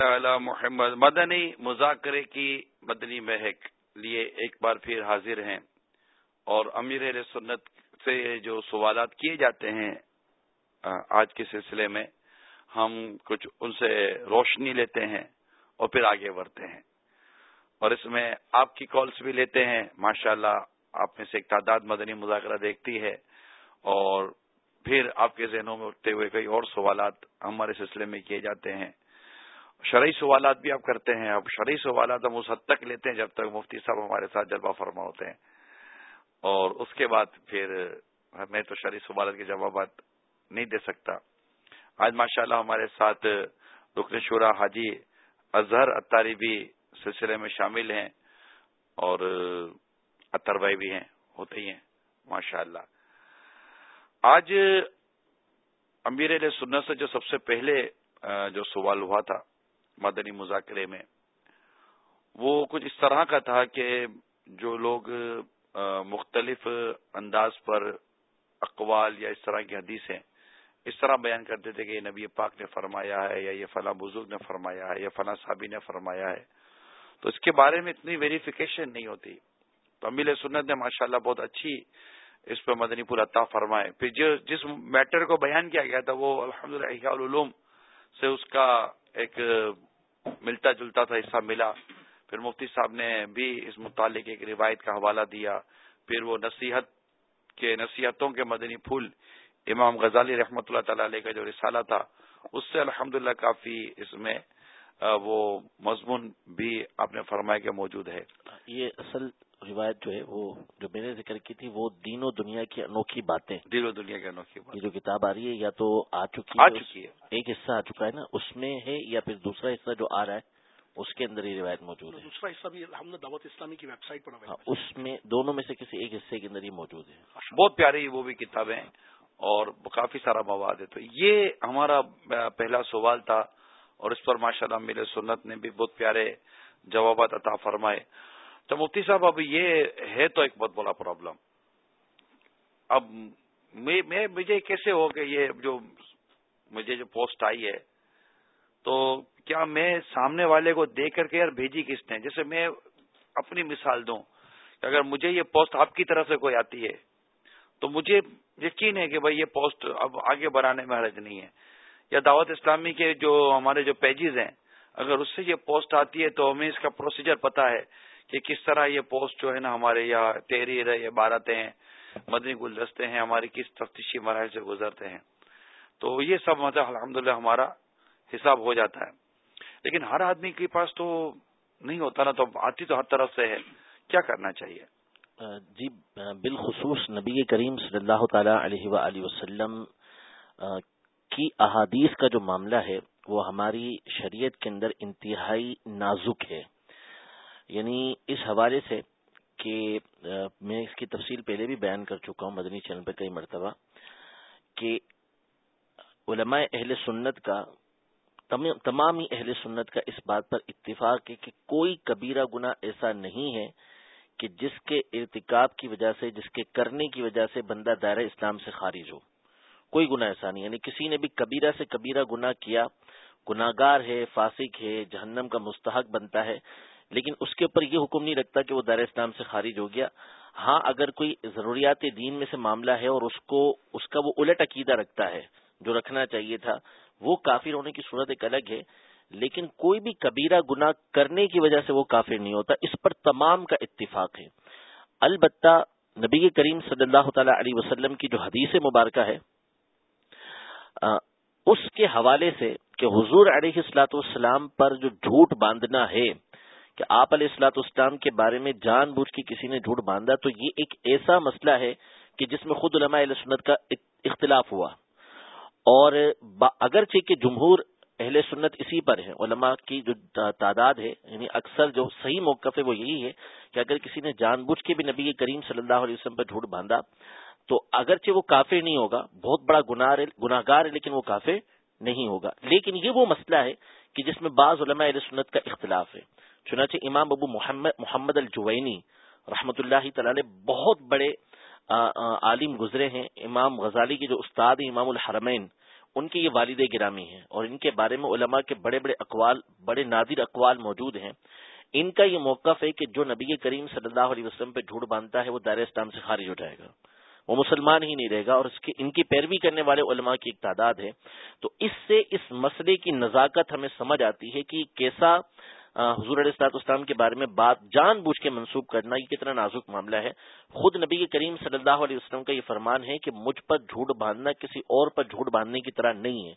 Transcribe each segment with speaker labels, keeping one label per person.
Speaker 1: محمد مدنی مذاکرے کی مدنی مہک لیے ایک بار پھر حاضر ہیں اور امیر سنت سے جو سوالات کیے جاتے ہیں آج کے سلسلے میں ہم کچھ ان سے روشنی لیتے ہیں اور پھر آگے بڑھتے ہیں۔ اور اس میں آپ کی کالس بھی لیتے ہیں۔ ماشاءاللہ اللہ آپ میں سے ایک تعداد مدنی مذاکرہ دیکھتی ہے۔ اور پھر آپ کے ذہنوں میں اٹھتے ہوئے کئی اور سوالات ہمارے سلسلے میں کیے جاتے ہیں۔ شرعی سوالات بھی آپ کرتے ہیں، اب شرعی سوالات ہم اس حد تک لیتے ہیں جب تک مفتی صاحب ہمارے ساتھ جلوہ فرما ہوتے ہیں۔ اور اس کے بعد پھر میں تو شرعی سوالات کے جوابات نہیں دے سکتا۔ آج ماشاءاللہ ہمارے ساتھ رکن شورا حاجی اظہر اتاری بھی سلسلے میں شامل ہیں اور اتر بھائی بھی ہیں، ہوتے ہی ہیں ماشاء اللہ آج امیر علیہ سنت سے جو سب سے پہلے جو سوال ہوا تھا مدنی مذاکرے میں۔ وہ کچھ اس طرح کا تھا کہ جو لوگ مختلف انداز پر اقوال یا اس طرح کی حدیثیں اس طرح بیان کرتے تھے کہ یہ نبی پاک نے فرمایا ہے یا یہ فلاں بزرگ نے فرمایا ہے یا فلاں صحابی نے فرمایا ہے۔ تو اس کے بارے میں اتنی ویریفیکیشن نہیں ہوتی۔ تو امیل سنت نے ماشاءاللہ بہت اچھی اس پہ مدنی پور عطا فرمائے۔ پھر جس میٹر کو بیان کیا گیا تھا وہ الحمد للہ سے اس کا ایک ملتا جلتا تھا حصہ ملا۔ پھر مفتی صاحب نے بھی اس متعلق ایک روایت کا حوالہ دیا۔ پھر وہ نصیحت کے نصیحتوں کے مدنی پھول امام غزالی رحمۃ اللہ تعالی علیہ کا جو رسالہ تھا، اس سے الحمد کافی اس میں وہ مضمون بھی آپ نے فرمایا کہ موجود ہے۔
Speaker 2: یہ اصل روایت جو ہے وہ جو میں نے ذکر کی تھی وہ دین و دنیا کی انوکھی باتیں۔
Speaker 1: دین و دنیا کی انوکھی
Speaker 2: باتیں۔ یہ جو کتاب آ رہی ہے یا تو آ چکی
Speaker 1: آ چکی ہے۔
Speaker 2: ایک حصہ آ چکا ہے نا اس میں ہے یا پھر دوسرا حصہ جو آ رہا ہے اس کے اندر یہ روایت موجود ہے۔
Speaker 3: دوسرا حصہ بھی ہم نے دعوت اسلامی کی ویب سائٹ پر
Speaker 2: ہاں، اس میں دونوں میں سے کسی ایک حصے کے اندر یہ موجود ہے۔
Speaker 1: بہت پیاری وہ بھی کتابیں اور کافی سارا مواد ہے۔ تو یہ ہمارا پہلا سوال تھا اور اس پر ماشاء اللہ میرے سنت نے بھی بہت پیارے جوابات عطا فرمائے۔ تو مفتی صاحب، اب یہ ہے تو ایک بہت بڑا پرابلم اب میں مجھے کیسے ہو کہ یہ جو مجھے جو پوسٹ آئی ہے، تو کیا میں سامنے والے کو دیکھ کر کے یار بھیجی کس نے؟ جیسے میں اپنی مثال دوں کہ اگر مجھے یہ پوسٹ آپ کی طرف سے کوئی آتی ہے، تو مجھے یقین ہے کہ بھائی یہ پوسٹ اب آگے بڑھانے میں حرج نہیں ہے۔ یا دعوت اسلامی کے جو ہمارے جو پیجز ہیں، اگر اس سے یہ پوسٹ آتی ہے تو ہمیں اس کا پروسیجر پتا ہے کہ کس طرح یہ پوسٹ جو ہے نا ہمارے یا تحریر ہے یا باراتیں ہیں، مدنی گلدستے ہیں، ہماری کس تفتیشی مراحل سے گزرتے ہیں۔ تو یہ سب مطلب الحمد ہمارا حساب ہو جاتا ہے۔ لیکن ہر آدمی کے پاس تو نہیں ہوتا نا، تو آتی تو ہر طرف سے ہے۔ کیا کرنا چاہیے؟
Speaker 2: جی بالخصوص نبی کریم صلی اللہ تعالی علیہ و وسلم کی احادیث کا جو معاملہ ہے، وہ ہماری شریعت کے اندر انتہائی نازک ہے۔ یعنی اس حوالے سے کہ میں اس کی تفصیل پہلے بھی بیان کر چکا ہوں، مدنی چینل پہ کئی مرتبہ، کہ علماء اہل سنت کا، تمام ہی اہل سنت کا اس بات پر اتفاق ہے کہ کوئی کبیرہ گنا ایسا نہیں ہے کہ جس کے ارتکاب کی وجہ سے، جس کے کرنے کی وجہ سے بندہ دائرہ اسلام سے خارج ہو۔ کوئی گنا ایسا نہیں یعنی کسی نے بھی کبیرہ سے کبیرہ گنا کیا گناگار ہے، فاسق ہے، جہنم کا مستحق بنتا ہے لیکن اس کے اوپر یہ حکم نہیں رکھتا کہ وہ دار اسلام سے خارج ہو گیا۔ ہاں اگر کوئی ضروریات دین میں سے معاملہ ہے اور اس کو، اس کا وہ الٹ عقیدہ رکھتا ہے جو رکھنا چاہیے تھا، وہ کافر ہونے کی صورت ایک الگ ہے۔ لیکن کوئی بھی کبیرہ گنا کرنے کی وجہ سے وہ کافر نہیں ہوتا، اس پر تمام کا اتفاق ہے۔ البتہ نبی کریم صلی اللہ تعالی علیہ وسلم کی جو حدیث مبارکہ ہے اس کے حوالے سے کہ حضور علیہ السلاۃ والسلام پر جو جھوٹ باندھنا ہے کہ آپ علیہ السلاط اسلام کے بارے میں جان بوجھ کے کسی نے جھوٹ باندھا تو یہ ایک ایسا مسئلہ ہے کہ جس میں خود علماء علیہ سنت کا اختلاف ہوا۔ اور اگرچہ کہ جمہور اہل سنت اسی پر ہے علماء کی جو تعداد ہے یعنی اکثر جو صحیح موقف ہے وہ یہی ہے کہ اگر کسی نے جان بوجھ کے بھی نبی کریم صلی اللہ علیہ وسلم پر جھوٹ باندھا تو اگرچہ وہ کافر نہیں ہوگا، بہت بڑا گناگار ہے لیکن وہ کافر نہیں ہوگا۔ لیکن یہ وہ مسئلہ ہے کہ جس میں بعض علماء علیہ سنت کا اختلاف ہے۔ چنانچہ امام ابو محمد محمد الجوینی رحمت اللہ تعالی بہت بڑے عالم گزرے ہیں۔ امام غزالی کے جو استاد ہیں، امام الحرمین، ان کے یہ والد گرامی ہیں اور ان کے بارے میں علماء کے بڑے بڑے اقوال، بڑے نادر اقوال موجود ہیں۔ ان کا یہ موقف ہے کہ جو نبی کریم صلی اللہ علیہ وسلم پہ جھوٹ باندھتا ہے، وہ دائر اسلام سے خارج ہو جائے گا۔ وہ مسلمان ہی نہیں رہے گا اور اس کی ان کی پیروی کرنے والے علماء کی ایک تعداد ہے۔ تو اس سے اس مسئلے کی نزاکت ہمیں سمجھ آتی ہے کہ کیسا حضور علیہ السلاط اسلام کے بارے میں بات جان بوجھ کے منسوخ کرنا یہ کتنا نازک معاملہ ہے۔ خود نبی کے کریم صلی اللہ علیہ وسلم کا یہ فرمان ہے کہ مجھ پر جھوٹ باندھنا کسی اور پر جھوٹ باندھنے کی طرح نہیں ہے۔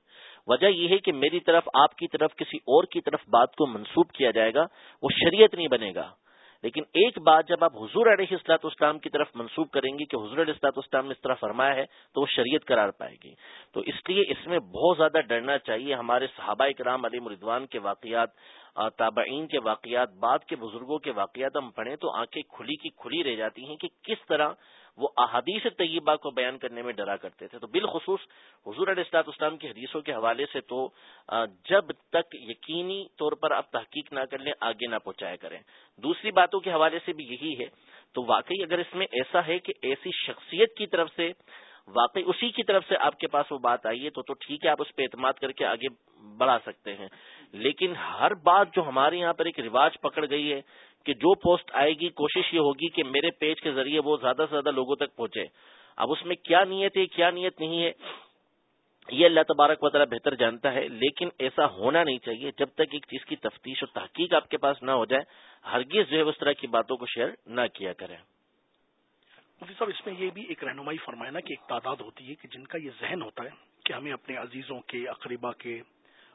Speaker 2: وجہ یہ ہے کہ میری طرف آپ کی طرف کسی اور کی طرف بات کو منسوب کیا جائے گا، وہ شریعت نہیں بنے گا۔ لیکن ایک بات جب آپ حضور علیہ اسلاط اسلام کی طرف منسوخ کریں گے کہ حضور علیہ السلاط اسلام نے اس طرح فرمایا ہے، تو وہ شریعت قرار پائے گی۔ تو اس لیے اس میں بہت زیادہ ڈرنا چاہیے ہمارے صحابہ کرام علی مردوان کے واقعات تابعین کے واقعات، بعد کے بزرگوں کے واقعات ہم پڑھیں تو آنکھیں کھلی کی کھلی رہ جاتی ہیں کہ کس طرح وہ احادیث طیبہ کو بیان کرنے میں ڈرا کرتے تھے۔ تو بالخصوص حضور علیہ السلاط اسلام کی حدیثوں کے حوالے سے تو جب تک یقینی طور پر آپ تحقیق نہ کر لیں، آگے نہ پہنچایا کریں۔ دوسری باتوں کے حوالے سے بھی یہی ہے، تو واقعی اگر اس میں ایسا ہے کہ ایسی شخصیت کی طرف سے واقعی اسی کی طرف سے آپ کے پاس وہ بات آئی ہے، تو تو ٹھیک ہے، آپ اس پہ اعتماد کر کے آگے بڑھا سکتے ہیں۔ لیکن ہر بات جو ہمارے یہاں پر ایک رواج پکڑ گئی ہے کہ جو پوسٹ آئے گی، کوشش یہ ہوگی کہ میرے پیج کے ذریعے وہ زیادہ سے زیادہ لوگوں تک پہنچے۔ اب اس میں کیا نیت ہے، کیا نیت نہیں ہے، یہ اللہ تبارک و تعالیٰ بہتر جانتا ہے، لیکن ایسا ہونا نہیں چاہیے جب تک ایک چیز کی تفتیش اور تحقیق آپ کے پاس نہ ہو جائے۔ ہرگیز جو ہے اس طرح کی باتوں کو شیئر نہ کیا کریں۔
Speaker 3: مفتی صاحب، اس میں یہ بھی ایک رہنمائی فرمائے نا کہ ایک تعداد ہوتی ہے کہ جن کا یہ ذہن ہوتا ہے کہ ہمیں اپنے عزیزوں کے، اقربا کے،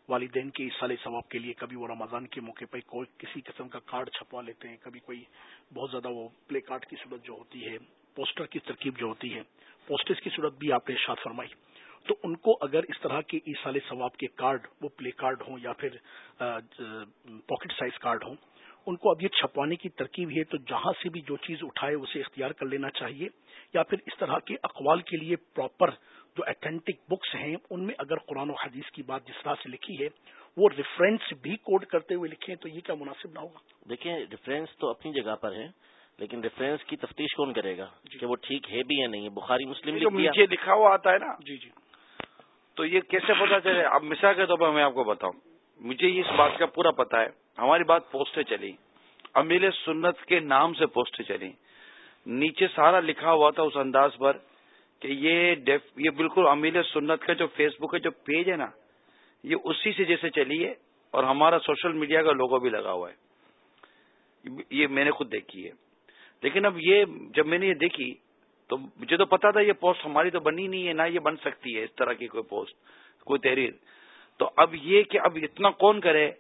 Speaker 3: والدین کے سال ثواب کے لیے کبھی وہ رمضان کے موقع پہ کوئی کسی قسم کا کارڈ چھپوا لیتے ہیں، کبھی کوئی بہت زیادہ وہ پلے کارڈ کی صورت جو ہوتی ہے، پوسٹر کی ترکیب جو ہوتی ہے، پوسٹرز کی صورت بھی آپ نے ارشاد فرمائی۔ تو ان کو اگر اس طرح کے سال ثواب کے کارڈ، وہ پلے کارڈ ہوں یا پھر پاکٹ سائز کارڈ ہوں ان کو اب یہ چھپوانے کی ترکیب ہے تو جہاں سے بھی جو چیز اٹھائے اسے اختیار کر لینا چاہیے یا پھر اس طرح کے اقوال کے لیے پراپر جو اتھینٹک بکس ہیں ان میں اگر قرآن و حدیث کی بات جس طرح سے لکھی ہے وہ ریفرنس بھی کوڈ کرتے ہوئے لکھیں تو یہ کیا مناسب نہ ہوگا؟
Speaker 2: دیکھیں ریفرنس تو اپنی جگہ پر ہے لیکن ریفرنس کی تفتیش کون کرے گا؟ جی۔ کہ وہ ٹھیک ہے بھی یا نہیں؟ ہے بخاری مسلم
Speaker 1: نیچے لکھا ہوا آتا ہے نا جی جی۔ تو یہ کیسے پتا چلے؟ اب مثال کے طور پر میں آپ کو بتاؤں۔ مجھے اس بات کا پورا پتا ہے ہماری بات پوسٹیں چلی امیل سنت کے نام سے پوسٹیں چلی نیچے سارا لکھا ہوا تھا اس انداز پر کہ یہ یہ بالکل امیل سنت کا جو فیس بک کا جو پیج ہے نا، یہ اسی سے جیسے چلی ہے اور ہمارا سوشل میڈیا کا لوگو بھی لگا ہوا ہے۔ یہ میں نے خود دیکھی ہے۔ لیکن اب یہ جب میں نے یہ دیکھی تو مجھے تو پتا تھا یہ پوسٹ ہماری تو بنی نہیں ہے، نہ یہ بن سکتی ہے اس طرح کی کوئی پوسٹ، کوئی تحریر۔ تو اب یہ کہ اب اتنا کون کرے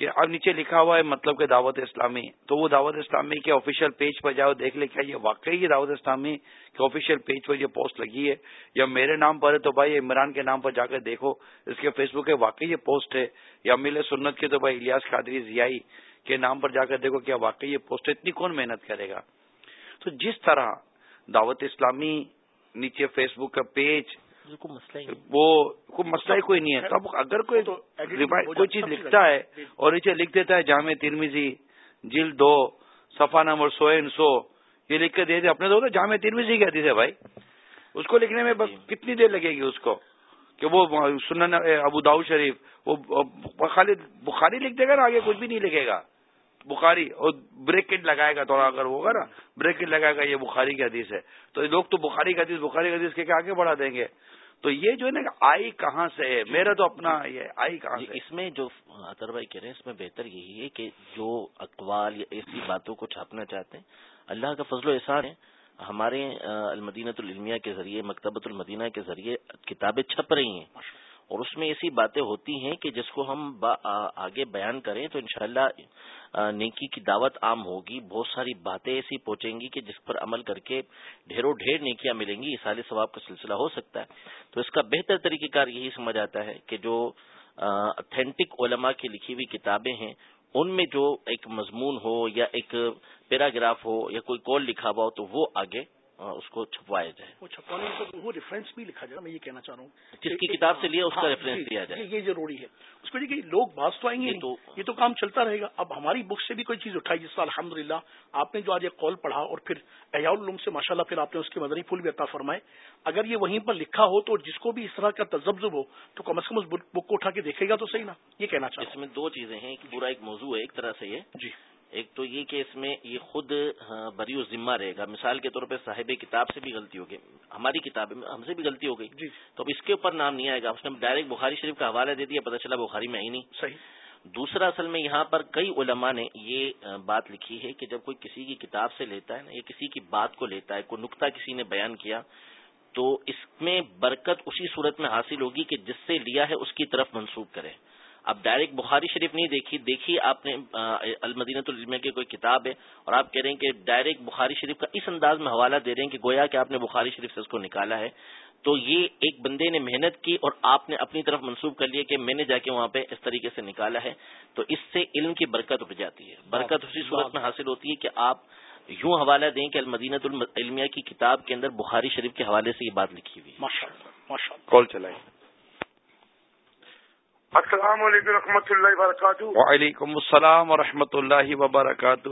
Speaker 1: کہ اب نیچے لکھا ہوا ہے مطلب کہ دعوت اسلامی، تو وہ دعوت اسلامی کے آفیشیل پیج پر جاؤ، دیکھ لے کیا یہ واقعی یہ دعوت اسلامی کے آفیشیل پیج پر یہ پوسٹ لگی ہے۔ یا میرے نام پر ہے تو بھائی عمران کے نام پر جا کر دیکھو، اس کے فیس بک کے واقعی یہ پوسٹ ہے۔ یا مل سنت کے تو بھائی الیاس قادری ضیائی کے نام پر جا کر دیکھو کیا واقعی یہ پوسٹ ہے، اتنی کون محنت کرے گا؟ تو جس طرح دعوت اسلامی نیچے فیس بک کا پیج وہ کوئی مسئلہ ہی کوئی نہیں ہے۔ اب اگر کوئی کوئی چیز لکھتا ہے۔ اور نیچے لکھ دیتا ہے جامع ترمیزی جلد دو صفا نمبر سو این سو یہ لکھ کے دے دے۔ اپنے دو جامع ترمیزی کہتی تھے بھائی۔ اس کو لکھنے میں بس کتنی دیر لگے گی اس کو؟ کہ وہ سنن ابو داؤ شریف وہ خالی بخاری لکھ دے گا نا آگے کچھ بھی نہیں لکھے گا۔ بخاری اور بریکٹ لگائے گا تھوڑا اگر ہوگا نا بریکٹ لگائے گا یہ بخاری کی حدیث ہے۔ تو لوگ تو بخاری کا حدیث بخاری کا حدیث کے آگے بڑھا دیں گے۔ تو یہ جو ہے نا آئی کہاں سے ہے؟ میرا تو اپنا یہ آئی کہاں سے
Speaker 2: اس میں جو اطر بھائی کہہ رہے ہیں اس میں بہتر یہی ہے کہ جو اقوال یا ایسی باتوں کو چھاپنا چاہتے ہیں۔ اللہ کا فضل و احسان ہے۔ ہمارے المدینت العلمیہ کے ذریعے مکتبۃ المدینہ کے ذریعے کتابیں چھپ رہی ہیں۔ اور اس میں ایسی باتیں ہوتی ہیں کہ جس کو ہم آگے بیان کریں تو انشاءاللہ نیکی کی دعوت عام ہوگی۔ بہت ساری باتیں ایسی پہنچیں گی کہ جس پر عمل کر کے ڈھیروں ڈھیر نیکیاں ملیں گی سال ثواب کا سلسلہ ہو سکتا ہے۔ تو اس کا بہتر طریقہ کار یہی سمجھ آتا ہے کہ جو اتھینٹک علماء کی لکھی ہوئی کتابیں ہیں، ان میں جو ایک مضمون ہو یا ایک پیراگراف ہو یا کوئی کال لکھا ہوا ہو، تو وہ آگے اس کو چھپوایا جائے۔
Speaker 3: وہ چھپوانے کا وہ ریفرنس بھی لکھا جائے میں یہ کہنا چاہ رہا ہوں
Speaker 2: جس کی کتاب سے لیا اس کا ریفرنس
Speaker 3: ہاں،
Speaker 2: دیا جائے۔
Speaker 3: یہ ضروری ہے۔ اس کو کہ لوگ باز تو آئیں گے یہ تو کام چلتا رہے گا۔ اب ہماری بک سے بھی کوئی چیز اٹھائی جس کا الحمد آپ نے جو آج ایک کال پڑھا اور پھر احیاء العلوم سے ماشاء اللہ پھر آپ نے اس کے مدنی پھول بھی عطا فرمائے۔ اگر یہ وہیں پر لکھا ہو تو جس کو بھی اس طرح کا تجزب ہو تو کم از کم اس بک کو اٹھا کے دیکھے گا تو صحیح نا۔ یہ کہنا چاہیے
Speaker 2: اس میں دو چیزیں ہیں ایک پورا ایک موضوع ہے ایک طرح سے یہ۔
Speaker 3: جی۔
Speaker 2: ایک تو یہ کہ اس میں یہ خود ہاں، بری و ذمہ رہے گا۔ مثال کے طور پہ صاحب کتاب سے بھی غلطی ہوگی ہماری کتاب ہم سے بھی غلطی ہو گئی۔
Speaker 3: جی۔
Speaker 2: تو اب اس کے اوپر نام نہیں آئے گا۔ اس نے ڈائریکٹ بخاری شریف کا حوالہ دے دیا پتہ چلا بخاری میں ہی نہیں۔
Speaker 3: صحیح۔
Speaker 2: دوسرا اصل میں یہاں پر کئی علماء نے یہ بات لکھی ہے کہ جب کوئی کسی کی کتاب سے لیتا ہے نا یا کسی کی بات کو لیتا ہے کوئی نقطہ کسی نے بیان کیا تو اس میں برکت اسی صورت میں حاصل ہوگی کہ جس سے لیا ہے اس کی طرف منسوخ کرے۔ اب ڈائریکٹ بخاری شریف نہیں دیکھی دیکھی آپ نے المدینت الجمہ کی کوئی کتاب ہے اور آپ کہہ رہے ہیں کہ ڈائریکٹ بخاری شریف کا اس انداز میں حوالہ دے رہے ہیں کہ گویا کہ آپ نے بخاری شریف سے اس کو نکالا ہے۔ تو یہ ایک بندے نے محنت کی اور آپ نے اپنی طرف منسوخ کر لیا کہ میں نے جا کے وہاں پہ اس طریقے سے نکالا ہے۔ تو اس سے علم کی برکت اٹھ جاتی ہے۔ برکت اسی صورت میں حاصل ہوتی ہے کہ آپ یوں حوالہ دیں کہ المدینت العلمیہ کی کتاب کے اندر بخاری شریف کے حوالے سے یہ بات لکھی ہوئی
Speaker 1: کال چلائیں۔
Speaker 4: السلام علیکم رحمۃ اللہ وبرکاتہ۔
Speaker 1: وعلیکم السلام و اللہ وبرکاتہ۔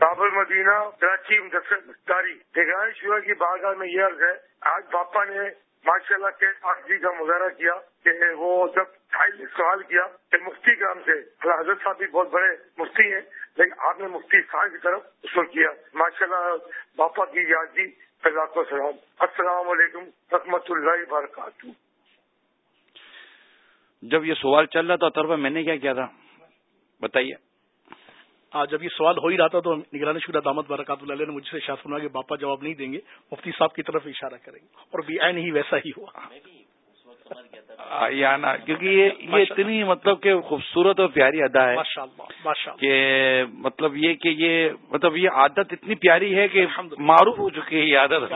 Speaker 4: بابر مدینہ کراچی داری۔ نگرانی کی بارگاہ میں یہ عرض ہے آج باپا نے ماشاء اللہ کے جی کا مظاہرہ کیا کہ وہ جب سوال کیا کہ مفتی کام سے حضرت صاحب بھی بہت بڑے مفتی ہیں لیکن آپ نے مفتی خان کی طرف اس کو کیا۔ ماشاء اللہ باپا کی یاد کو سلام۔ السلام علیکم رحمۃ اللہ وبرکاتہ۔
Speaker 1: جب یہ سوال چل رہا تھا طرف میں نے کیا کیا تھا؟ بتائیے۔
Speaker 3: جب یہ سوال ہو ہی رہا تھا تو نگرانی شدہ دامت برکات اللہ نے مجھ سے شاہ سنا کہ باپا جواب نہیں دیں گے مفتی صاحب کی طرف اشارہ کریں گے اور بی آئی نہیں ویسا ہی ہوا۔
Speaker 1: یا نا کیونکہ یہ اتنی مطلب کہ خوبصورت اور پیاری ادا ہے کہ مطلب یہ کہ یہ مطلب یہ عادت اتنی پیاری ہے کہ معروف ہو چکی ہے یہ عادت۔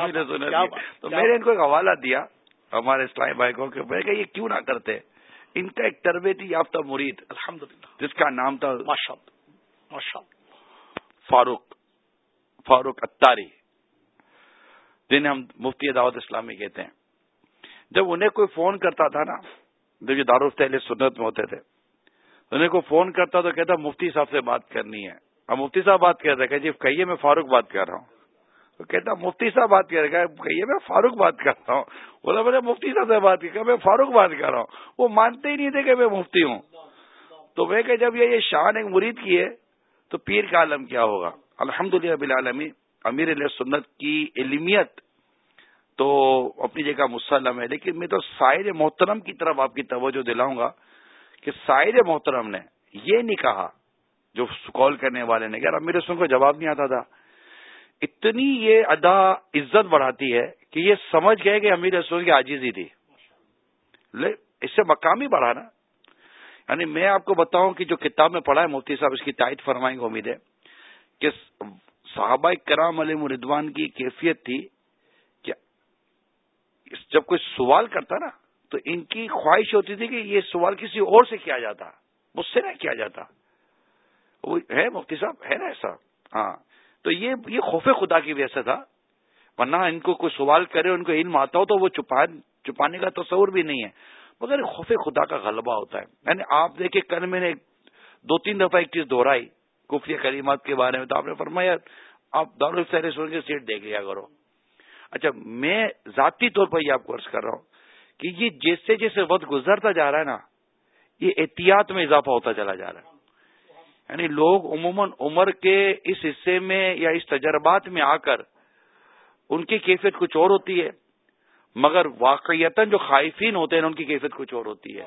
Speaker 1: تو میں نے ان کو ایک حوالہ دیا ہمارے اسلامی بھائی کو کہ یہ کیوں نہ کرتے؟ ان کا ایک تربیتی یافتہ مرید الحمد جس کا نام تھا فاروق فاروق اتاری جنہیں ہم مفتی دعوت اسلامی کہتے ہیں۔ جب انہیں کوئی فون کرتا تھا نا جب یہ دارالف سنت میں ہوتے تھے انہیں کوئی فون کرتا تو کہتا مفتی صاحب سے بات کرنی ہے۔ اب مفتی صاحب بات کر رہے کہ جی کہیے میں فاروق بات کر رہا ہوں۔ تو کہتا مفتی صاحب بات کر رہے کہیے، میں فاروق بات کر رہا ہوں۔ بولا، میں مفتی صاحب سے بات کی۔ میں فاروق بات کر رہا ہوں۔ وہ مانتے ہی نہیں تھے کہ میں مفتی ہوں۔ تو میں کہ جب یہ شان ایک مرید کی ہے، تو پیر کا عالم کیا ہوگا؟ الحمد للہ بلعالمی امیر علیہ سنت کی علمیت تو اپنی جگہ مسلم ہے۔ لیکن میں تو سائر محترم کی طرف آپ کی توجہ دلاؤں گا کہ سائر محترم نے یہ نہیں کہا جو کال کرنے والے نے۔ کہ امیر سن کو جواب نہیں آتا تھا۔ اتنی یہ ادا عزت بڑھاتی ہے کہ یہ سمجھ گئے کہ امیر رسول کی آجیزی تھی۔ اس سے مقامی بڑھا نا۔ یعنی میں آپ کو بتاؤں کہ جو کتاب میں پڑھا ہے، مفتی صاحب، اس کی تائید فرمائیں گے، امید ہے کہ صحابہ کرام علیہ مردوان کی کیفیت تھی کہ جب کوئی سوال کرتا نا، تو ان کی خواہش ہوتی تھی کہ یہ سوال کسی اور سے کیا جاتا، مجھ سے نہ کیا جاتا۔ وہ ہے مفتی صاحب، ہے نا ایسا؟ ہاں۔ تو یہ یہ خوف خدا کی وجہ سے تھا۔ ورنہ ان کو کوئی سوال کرے، ان کو علم آتا ہو تو وہ چھپانے کا تصور بھی نہیں ہے۔ مگر خوف خدا کا غلبہ ہوتا ہے۔ یعنی آپ دیکھیں کل میں نے دو تین دفعہ ایک چیز دہرائی کفری کریمات کے بارے میں۔ تو آپ نے فرمایا، آپ دار سن کے سیٹ دیکھ لیا کرو۔ اچھا میں ذاتی طور پر یہ آپ کو عرض کر رہا ہوں کہ یہ جیسے جیسے وقت گزرتا جا رہا ہے نا، یہ احتیاط میں اضافہ ہوتا چلا جا رہا ہے۔ یعنی لوگ عموماً عمر کے اس حصے میں یا اس تجربات میں آ کر ان کی کیفیت کچھ اور ہوتی ہے۔ مگر واقعیت جو خائفین ہوتے ہیں ان کی کیفیت کچھ اور ہوتی ہے۔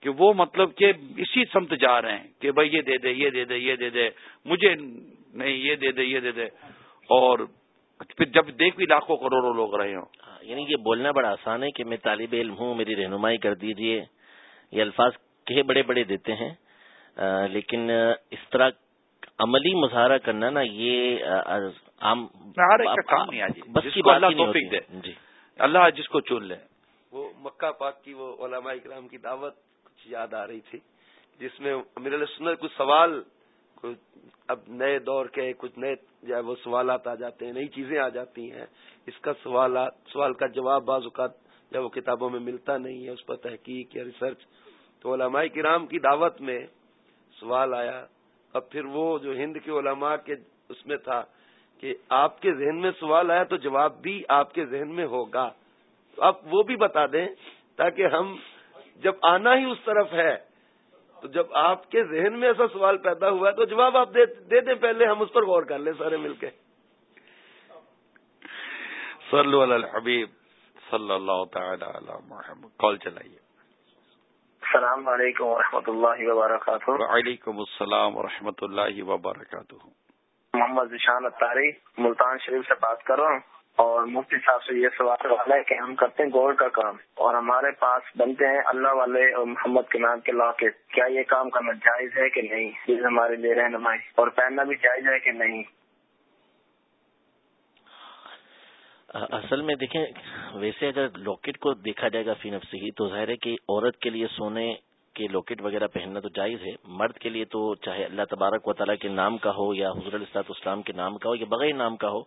Speaker 1: کہ وہ مطلب کہ اسی سمت جا رہے ہیں کہ بھائی یہ دے دے، یہ دے دے، یہ دے دے، مجھے نہیں، یہ دے دے، یہ دے دے۔ اور پھر جب دیکھ بھی لاکھوں کروڑوں لوگ رہے ہوں۔
Speaker 2: ہاں، یعنی یہ بولنا بڑا آسان ہے کہ میں طالب علم ہوں، میری رہنمائی کر دیجیے۔ یہ الفاظ کہے بڑے بڑے دیتے ہیں۔ لیکن اس طرح عملی مظاہرہ کرنا نا یہ عام
Speaker 1: بس کی اللہ توفیق دے۔ جی۔ اللہ جس کو چن لے۔
Speaker 5: وہ مکہ پاک کی وہ علماء اکرام کی دعوت کچھ یاد آ رہی تھی جس میں امیر علیہ سنت کچھ سوال اب نئے دور کے کچھ نئے جو وہ سوالات آ جاتے ہیں نئی چیزیں آ جاتی ہیں۔ اس کا سوالات سوال کا جواب بعض اوقات جب وہ کتابوں میں ملتا نہیں ہے اس پر تحقیق یا ریسرچ۔ تو علماء کرام کی دعوت میں سوال آیا، اب پھر وہ جو ہند کے علماء کے اس میں تھا کہ آپ کے ذہن میں سوال آیا تو جواب بھی آپ کے ذہن میں ہوگا۔ تو آپ وہ بھی بتا دیں تاکہ ہم جب آنا ہی اس طرف ہے، تو جب آپ کے ذہن میں ایسا سوال پیدا ہوا ہے تو جواب آپ دے دیں پہلے ہم اس پر غور کر لیں سارے مل کے۔
Speaker 1: صلو علی الحبیب، صلی اللہ تعالی علی محمد۔ کال چلائیے۔
Speaker 6: السلام علیکم ورحمۃ اللہ وبرکاتہ۔
Speaker 1: وعلیکم السلام ورحمۃ اللہ وبرکاتہ۔
Speaker 6: محمد ذیشان اتاری ملتان شریف سے بات کر رہا ہوں اور مفتی صاحب سے یہ سوال والا ہے کہ ہم کرتے ہیں گولڈ کا کام اور ہمارے پاس بنتے ہیں اللہ والے اور محمد کے نام کے لاکٹ کیا یہ کام کرنا جائز ہے کہ نہیں؟ یہ ہمارے لیے رہنمائی اور پہننا بھی جائز ہے کہ نہیں؟
Speaker 2: اصل میں دیکھیں، ویسے اگر لاکٹ کو دیکھا جائے گا فی نفسی ہی تو ظاہر ہے کہ عورت کے لیے سونے کے لاکٹ وغیرہ پہننا تو جائز ہے، مرد کے لیے تو چاہے اللہ تبارک و تعالیٰ کے نام کا ہو یا حضر السلاط اسلام کے نام کا ہو یا بغیر نام کا ہو،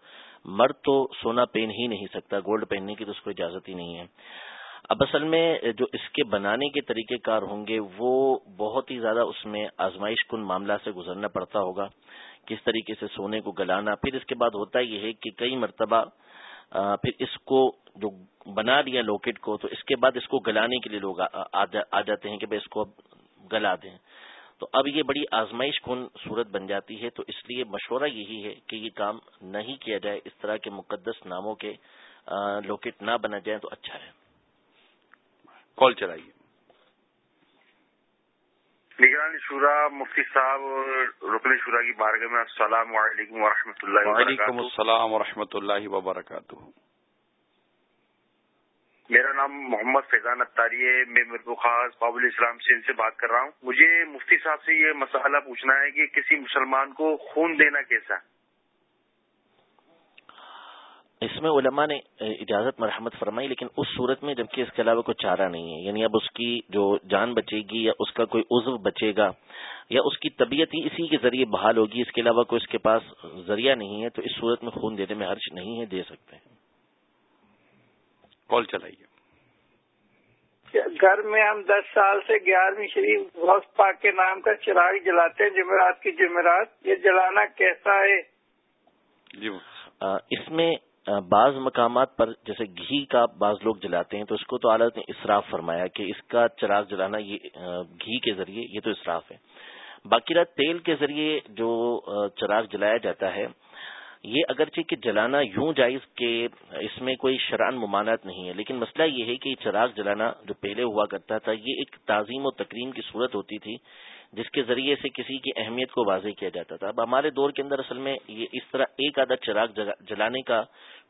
Speaker 2: مرد تو سونا پہن ہی نہیں سکتا گولڈ پہننے کی تو اس کو اجازت ہی نہیں ہے۔ اب اصل میں جو اس کے بنانے کے طریقہ کار ہوں گے، وہ بہت ہی زیادہ اس میں آزمائش کن معاملہ سے گزرنا پڑتا ہوگا، کس طریقے سے سونے کو گلانا۔ پھر اس کے بعد ہوتا یہ ہے کہ کئی مرتبہ پھر اس کو جو بنا دیا لوکٹ کو، تو اس کے بعد اس کو گلانے کے لیے لوگ آ جاتے ہیں کہ بھائی اس کو اب گلا دیں۔ تو اب یہ بڑی آزمائش کن صورت بن جاتی ہے، تو اس لیے مشورہ یہی ہے کہ یہ کام نہیں کیا جائے، اس طرح کے مقدس ناموں کے لوکٹ نہ بنا جائیں تو اچھا ہے۔
Speaker 1: کال چلائیے۔
Speaker 4: نگرانی شورا مفتی صاحب رکن شورا کی بارگاہ میں السلام علیکم و اللہ
Speaker 1: وعلیکم السلام و اللہ وبرکاتہ۔
Speaker 4: میرا نام محمد فیضان اتاری ہے۔ میں مرکو خاص بابل اسلام سے ان سے بات کر رہا ہوں۔ مجھے مفتی صاحب سے یہ مسئلہ پوچھنا ہے کہ کسی مسلمان کو خون دینا کیسا
Speaker 2: اس میں علماء نے اجازت مرحمت فرمائی لیکن اس صورت میں جبکہ اس کے علاوہ کوئی چارہ نہیں ہے۔ یعنی اب اس کی جو جان بچے گی یا اس کا کوئی عضو بچے گا یا اس کی طبیعت ہی اسی کے ذریعے بحال ہوگی اس کے علاوہ کوئی اس کے پاس ذریعہ نہیں ہے تو اس صورت میں خون دینے میں حرج نہیں ہے دے سکتے ہیں۔
Speaker 1: کال چلائیے۔
Speaker 7: گھر میں ہم دس سال سے گیارہویں شریف غوث پاک کے نام کا چراغ جلاتے ہیں جمعرات کی جمعرات یہ جلانا کیسا ہے؟
Speaker 1: جی
Speaker 2: اس میں بعض مقامات پر جیسے گھی کا بعض لوگ جلاتے ہیں تو اس کو تو عالت نے اسراف فرمایا کہ اس کا چراغ جلانا یہ گھی کے ذریعے یہ تو اسراف ہے۔ باقی رات تیل کے ذریعے جو چراغ جلایا جاتا ہے، یہ اگرچہ کہ جلانا یوں جائز کہ اس میں کوئی شران ممانعت نہیں ہے، لیکن مسئلہ یہ ہے کہ چراغ جلانا جو پہلے ہوا کرتا تھا، یہ ایک تعظیم و تکریم کی صورت ہوتی تھی جس کے ذریعے سے کسی کی اہمیت کو واضح کیا جاتا تھا۔ اب ہمارے دور کے اندر اصل میں یہ اس طرح ایک آدھا چراغ جلانے کا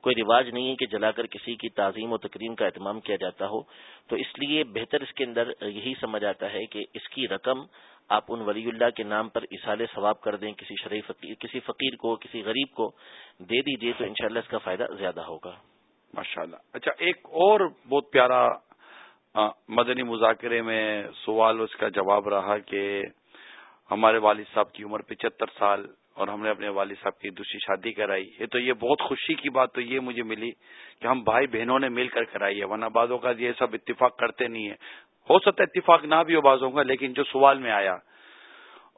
Speaker 2: کوئی رواج نہیں ہے کہ جلا کر کسی کی تعظیم و تکریم کا اہتمام کیا جاتا ہو۔ تو اس لیے بہتر اس کے اندر یہی سمجھ آتا ہے کہ اس کی رقم آپ ان ولی اللہ کے نام پر اصال ثواب کر دیں، کسی شریف فقیر کسی فقیر کو، کسی غریب کو دے دیجیے تو انشاءاللہ اس کا فائدہ زیادہ ہوگا۔
Speaker 1: ماشاء اللہ اچھا ایک اور بہت پیارا ہاں، مدنی مذاکرے میں سوال اس کا جواب رہا کہ ہمارے والد صاحب کی عمر پچہتر سال اور ہم نے اپنے والد صاحب کی دوسری شادی کرائی۔ یہ تو یہ بہت خوشی کی بات تو یہ مجھے ملی کہ ہم بھائی بہنوں نے مل کر کرائی ہے۔ ورنہ بعضوں کا یہ سب اتفاق کرتے نہیں ہے ہو سکتا ہے اتفاق نہ بھی ہو بازوں کا لیکن جو سوال میں آیا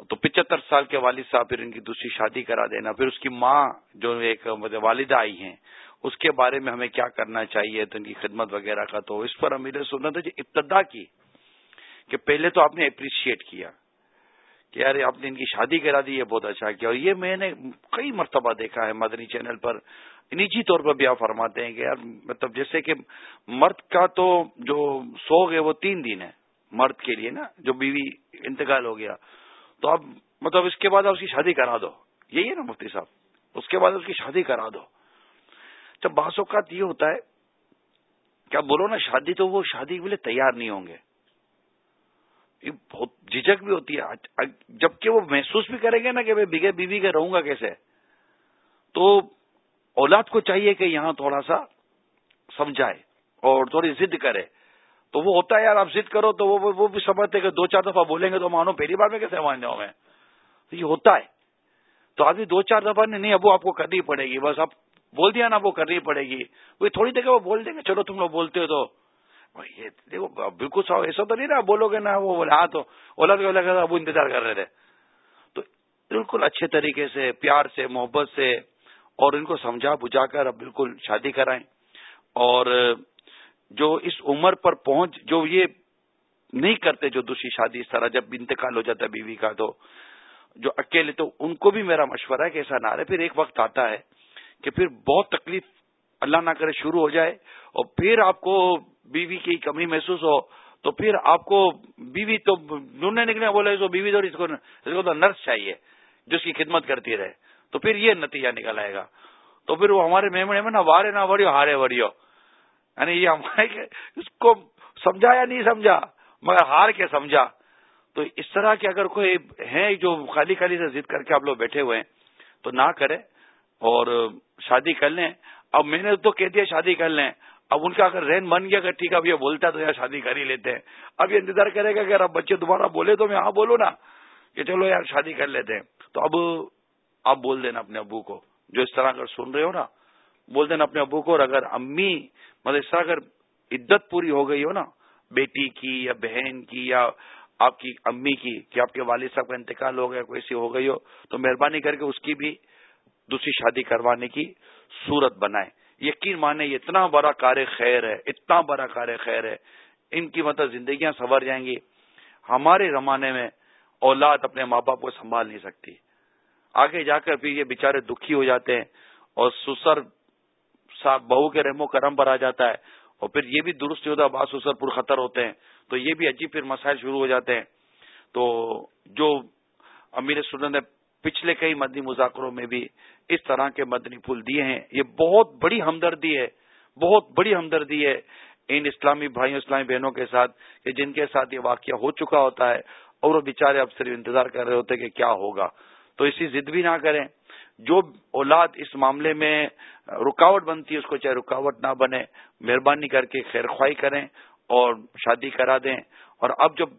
Speaker 1: تو پچہتر سال کے والد صاحب پھر ان کی دوسری شادی کرا دینا، پھر اس کی ماں جو ایک مطلب والدہ آئی ہیں، اس کے بارے میں ہمیں کیا کرنا چاہیے، تو ان کی خدمت وغیرہ کا، تو اس پر امیر سنت جو ابتدا کی کہ پہلے تو آپ نے اپریشیٹ کیا کہ یار آپ نے ان کی شادی کرا دی، یہ بہت اچھا کیا، اور یہ میں نے کئی مرتبہ دیکھا ہے مدنی چینل پر۔ نجی طور پر بھی آپ فرماتے ہیں کہ یار مطلب جیسے کہ مرد کا تو جو سوگ ہے وہ تین دن ہے، مرد کے لیے نا، جو بیوی انتقال ہو گیا۔ تو اب مطلب اس کے بعد آپ اس کی شادی کرا دو۔ یہی ہے نا مفتی صاحب۔ اس کے بعد اس کی شادی کرا دو۔ جب بعض اوقات یہ ہوتا ہے کیا بولو نا شادی تو وہ شادی کے لیے تیار نہیں ہوں گے۔ یہ بہت جھجک بھی ہوتی ہے۔ جبکہ وہ محسوس بھی کریں گے نا کہ میں بگے بیوی کے رہوں گا کیسے؟ تو اولاد کو چاہیے کہ یہاں تھوڑا سا سمجھائے اور تھوڑی ضد کرے۔ تو وہ ہوتا ہے یار، آپ ضد کرو تو وہ وہ بھی سمجھتے کہ دو چار دفعہ بولیں گے تو مانو، پہلی بار میں کیسے ماننے ہوں گے تو یہ ہوتا ہے۔ تو آدمی دو چار دفعہ نہیں ابو، آپ کو کرنی پڑے گی۔ بس اب بول دیا نا وہ کرنی پڑے گی۔ وہ تھوڑی دیر وہ بول دیں گے، چلو تم لوگ بولتے ہو تو۔ یہ دیکھو بالکل ایسا تو نہیں نا بولو گے نا، وہ بولے ہاں تو ابو انتظار کر رہے تھے۔ تو بالکل اچھے طریقے سے، پیار سے، محبت سے، اور ان کو سمجھا بجھا کر اب بالکل شادی کرائیں۔ اور جو اس عمر پر پہنچ، جو یہ نہیں کرتے جو دوسری شادی اس طرح جب انتقال ہو جاتا ہے بیوی کا، تو جو اکیلے، تو ان کو بھی میرا مشورہ ہے کہ ایسا نہ رہے۔ پھر ایک وقت آتا ہے کہ پھر بہت تکلیف اللہ نہ کرے شروع ہو جائے اور پھر آپ کو بیوی کی کمی محسوس ہو، تو پھر آپ کو بیوی تو ڈھونڈنے نکلے، بولے تو بیوی اس کو تو نرس چاہیے جو اس کی خدمت کرتی رہے۔ تو پھر یہ نتیجہ نکل آئے گا۔ تو پھر وہ ہمارے میمنے میں نا وارے نہ وڑیو، ہارے وڑیو۔ یعنی یہ ہمارے اس کو سمجھا یا نہیں سمجھا، مگر ہار کے سمجھا۔ تو اس طرح کے اگر کوئی ہیں جو خالی خالی سے ضد کر کے آپ لوگ بیٹھے ہوئے ہیں، تو نہ کرے اور شادی کر لیں۔ اب میں نے تو کہہ دیا شادی کر لیں۔ اب ان کا اگر رین بن گیا اگر ٹھیک اب یہ بولتا ہے تو یار شادی کر ہی لیتے ہیں۔ اب یہ انتظار کرے گا کہ اب بچے دوبارہ بولے تو میں ہاں بولوں نا، کہ چلو یار شادی کر لیتے ہیں۔ تو اب آپ بول دینا اپنے ابو کو، جو اس طرح اگر سن رہے ہو نا بول دینا اپنے ابو کو اور اگر امی مطلب اس طرح اگر عدت پوری ہو گئی ہو نا، بیٹی کی یا بہن کی یا آپ کی امی کی کہ آپ کے والد صاحب کا انتقال ہو گیا، کوئی سی ہو گئی ہو، تو مہربانی کر کے اس کی بھی دوسری شادی کروانے کی صورت بنائے یقین مانے یہ اتنا بڑا کار خیر ہے، اتنا بڑا کار خیر ہے۔ ان کی مطلب زندگیاں سنور جائیں گی۔ ہمارے زمانے میں اولاد اپنے ماں باپ کو سنبھال نہیں سکتی۔ آگے جا کر پھر یہ بےچارے دکھی ہو جاتے ہیں اور سسر صاحب بہو کے رحم و کرم پر آ جاتا ہے اور پھر یہ بھی درست ہوتا ہے بعض پر خطر ہوتے ہیں تو یہ بھی عجیب پھر مسائل شروع ہو جاتے ہیں تو جو امیر سنت نے پچھلے کئی مدنی مذاکروں میں بھی اس طرح کے مدنی پھول دیے ہیں، یہ بہت بڑی ہمدردی ہے، بہت بڑی ہمدردی ہے ان اسلامی بھائیوں، اسلامی بہنوں کے ساتھ کہ جن کے ساتھ یہ واقعہ ہو چکا ہوتا ہے اور وہ بےچارے اب صرف انتظار کر رہے ہوتے کہ کیا ہوگا۔ تو اسی ضد بھی نہ کریں۔ جو اولاد اس معاملے میں رکاوٹ بنتی ہے، اس کو چاہے رکاوٹ نہ بنے، مہربانی کر کے خیر خواہ کریں اور شادی کرا دیں۔ اور اب جب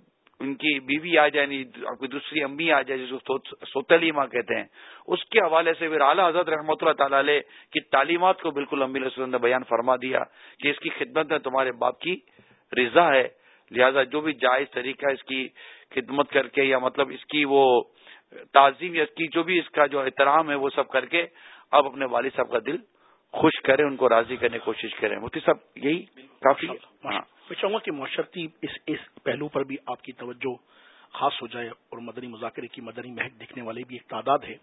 Speaker 1: ان کی بیوی آ جائے یعنی کوئی دوسری امی آ جائے جس کو سوتلی ماں کہتے ہیں، اس کے حوالے سے پھر اعلیٰ حضرت رحمۃ اللہ تعالی علیہ کی تعلیمات کو بالکل امی وسلم نے بیان فرما دیا کہ اس کی خدمت میں تمہارے باپ کی رضا ہے۔ لہذا جو بھی جائز طریقہ اس کی خدمت کر کے یا مطلب اس کی وہ تعظیم یا کی جو بھی اس کا جو احترام ہے وہ سب کر کے اب اپنے والد صاحب کا دل خوش کریں ان کو راضی کرنے کی کوشش کریں۔ مفتی صاحب یہی کافی
Speaker 3: ہاں۔ میں چاہوں گا کہ معاشرتی اس اس پہلو پر بھی آپ کی توجہ خاص ہو جائے اور مدنی مذاکرے کی مدنی مہک دیکھنے والے بھی ایک تعداد ہے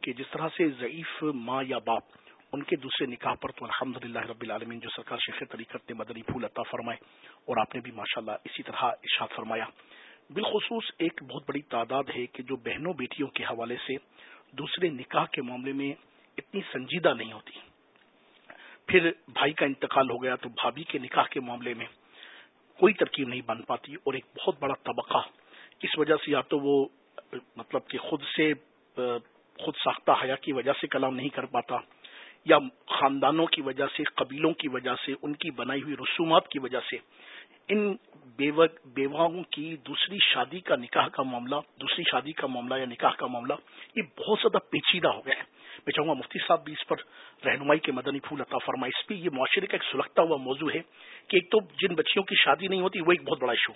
Speaker 3: کہ جس طرح سے ضعیف ماں یا باپ ان کے دوسرے نکاح پر تو الحمد للہ رب العالمین جو سرکار شیخ طریقت نے مدنی پھول عطا فرمائے اور آپ نے بھی ماشاء اللہ اسی طرح ارشاد فرمایا۔ بالخصوص ایک بہت بڑی تعداد ہے کہ جو بہنوں بیٹیوں کے حوالے سے دوسرے نکاح کے معاملے میں اتنی سنجیدہ نہیں ہوتی۔ پھر بھائی کا انتقال ہو گیا تو بھابھی کے نکاح کے معاملے میں کوئی ترکیب نہیں بن پاتی اور ایک بہت بڑا طبقہ۔ اس وجہ سے یا تو وہ مطلب کہ خود سے، خود ساختہ حیا کی وجہ سے کلام نہیں کر پاتا، یا خاندانوں کی وجہ سے، قبیلوں کی وجہ سے، ان کی بنائی ہوئی رسومات کی وجہ سے ان بیواؤں کی دوسری شادی کا نکاح کا معاملہ، دوسری شادی کا معاملہ یا نکاح کا معاملہ، یہ بہت زیادہ پیچیدہ ہو گیا ہے۔ میں چاہوں گا مفتی صاحب بھی اس پر رہنمائی کے مدنی پھول عطا فرمائے۔ اس پہ یہ معاشرے کا ایک سلگتا ہوا موضوع ہے کہ ایک تو جن بچیوں کی شادی نہیں ہوتی، وہ ایک بہت بڑا ایشو